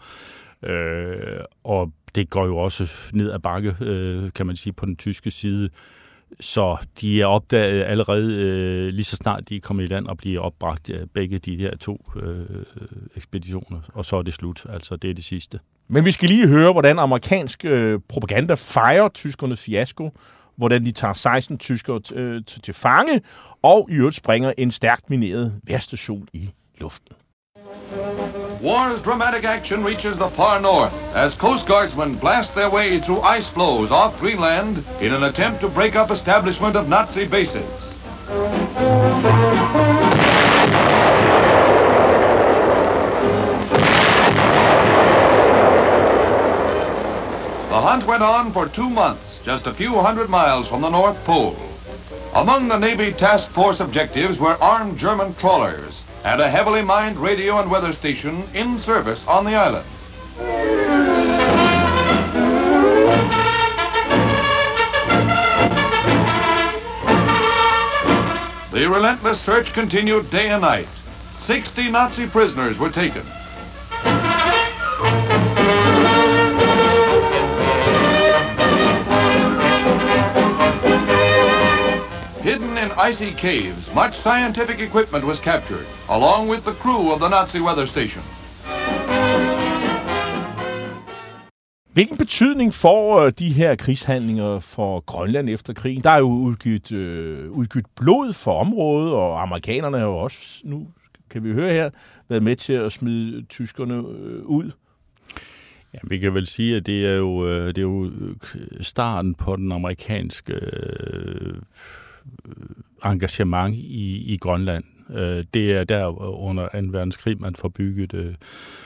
Øh, og det går jo også ned ad bakke, øh, kan man sige, på den tyske side. Så de er opdaget allerede øh, lige så snart de er kommet i land og bliver opbragt af begge de her to øh, ekspeditioner. Og så er det slut. Altså det er det sidste. Men vi skal lige høre, hvordan amerikansk øh, propaganda fejrer tyskernes fiasko, hvordan de tager 16 tyskere øh, til, til fange, og i øvrigt springer en stærkt mineret værstation i luften. War's dramatic action reaches the far north as Coast Guardsmen blast their way through ice floes off Greenland in an attempt to break up establishment of Nazi bases. The hunt went on for two months, just a few hundred miles from the North Pole. Among the Navy Task Force objectives were armed German trawlers and a heavily mined radio and weather station in service on the island. The relentless search continued day and night. 60 Nazi prisoners were taken. Icy caves, much scientific equipment was captured, along with the crew of the Nazi weather station. Hvilken betydning får øh, de her krigshandlinger for Grønland efter krigen? Der er jo udgivet, øh, udgivet blod for området, og amerikanerne har jo også, nu kan vi høre her, været med til at smide tyskerne øh, ud. Ja, vi kan vel sige, at det er jo, øh, det er jo starten på den amerikanske øh, engagement i, i Grønland. Øh, det er der under 2. verdenskrig, man får bygget øh,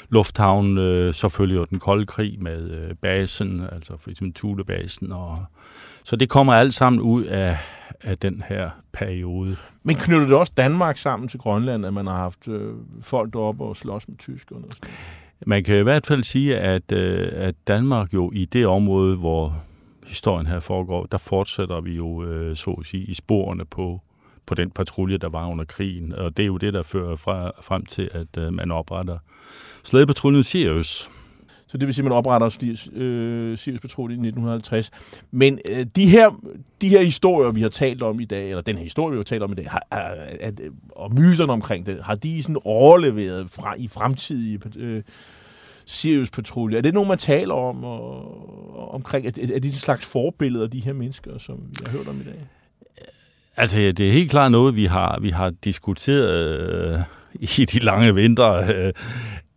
lufthavnen, øh, selvfølgelig jo den kolde krig med øh, basen, altså for eksempel Thulebasen. Og, så det kommer alt sammen ud af, af den her periode. Men knytter det også Danmark sammen til Grønland, at man har haft øh, folk deroppe og slås med tyskerne? Man kan i hvert fald sige, at, øh, at Danmark jo i det område, hvor historien her foregår, der fortsætter vi jo, øh, så at sige, i sporene på, på den patrulje, der var under krigen. Og det er jo det, der fører fra, frem til, at øh, man opretter slædepatruljen Sirius. Så det vil sige, at man opretter Sirius, øh, Sirius Patrulje i 1950. Men øh, de, her, de her historier, vi har talt om i dag, eller den her historie, vi har talt om i dag, har, er, at, og myterne omkring det, har de sådan overleveret fra, i fremtidige øh, Sirius Patrulje? Er det nogen, man taler om og, og omkring? Er, er det en slags forbilleder af de her mennesker, som vi har hørt om i dag? Altså, det er helt klart noget, vi har, vi har diskuteret øh, i de lange vintre. Øh,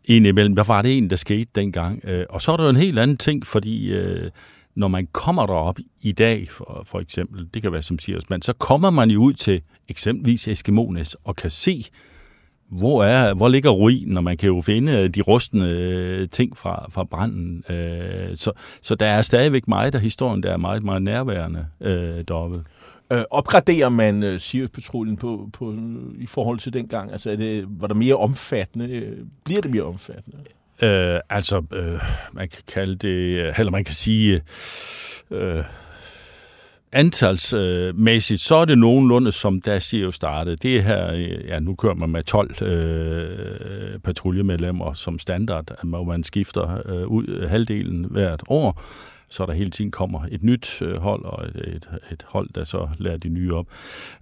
indimellem. Hvad var det egentlig, der skete dengang? Øh, og så er der jo en helt anden ting, fordi øh, når man kommer derop i dag, for, for eksempel, det kan være som Sirius, men så kommer man jo ud til eksempelvis Eskimones og kan se, hvor, er, hvor ligger ruinen, og man kan jo finde de rustne øh, ting fra, fra branden. Øh, så, så der er stadigvæk meget af historien, der er meget, meget nærværende øh, deroppe. Øh, opgraderer man øh, Sirius-patruljen på, på, i forhold til dengang? Altså, er det, var der mere omfattende? Øh, bliver det mere omfattende? Øh, altså, øh, man kan kalde det, eller man kan sige, øh, antalsmæssigt, så er det nogenlunde, som da CEO startede. Det er her, øh, ja, nu kører man med 12 øh, patruljemedlemmer som standard, hvor man skifter øh, ud øh, halvdelen hvert år så der hele tiden kommer et nyt øh, hold, og et, et, et hold, der så lærer de nye op.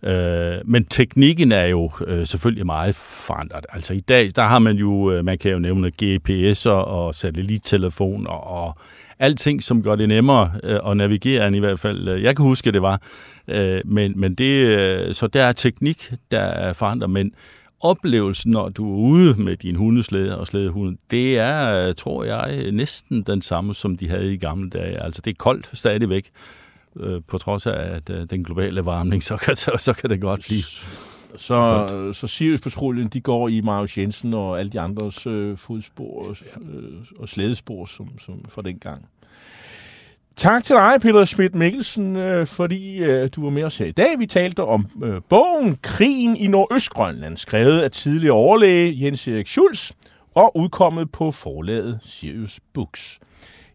Øh, men teknikken er jo øh, selvfølgelig meget forandret. Altså i dag, der har man jo, øh, man kan jo nævne GPS'er og satellittelefoner og alting, som gør det nemmere øh, at navigere, end i hvert fald øh, jeg kan huske, det var. Øh, men, men det, øh, så der er teknik, der er forandret, men oplevelsen, når du er ude med din hundeslæde og slædehunden, det er, øh, tror jeg, næsten den samme, som de havde i gamle dage. Altså, det er koldt stadigvæk, øh, på trods af at, øh, den globale varmning, så kan, så, så kan det godt blive. Så, så Sirius-patruljen, de går i Marius Jensen og alle de andres øh, fodspor og, øh, og slædespor som, som for den gang. Tak til dig, Peter Schmidt Mikkelsen, øh, fordi øh, du var med os her i dag. Vi talte om øh, bogen Krigen i Nordøstgrønland, skrevet af tidligere overlæge Jens Erik Schulz og udkommet på forlaget Sirius Books.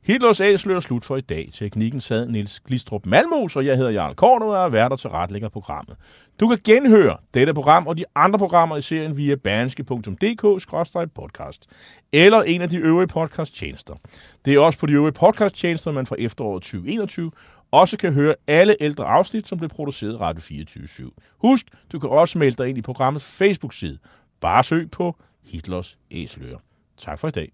Hitlers Æsler slut for i dag. Teknikken sad Nils Glistrup Malmos, og jeg hedder Jarl Korn, og er vært og tilrettelægger programmet. Du kan genhøre dette program og de andre programmer i serien via banske.dk-podcast eller en af de øvrige podcasttjenester. Det er også på de øvrige podcasttjenester, man fra efteråret 2021 også kan høre alle ældre afsnit, som blev produceret Radio 24 /7. Husk, du kan også melde dig ind i programmets Facebook-side. Bare søg på Hitlers Æsler. Tak for i dag.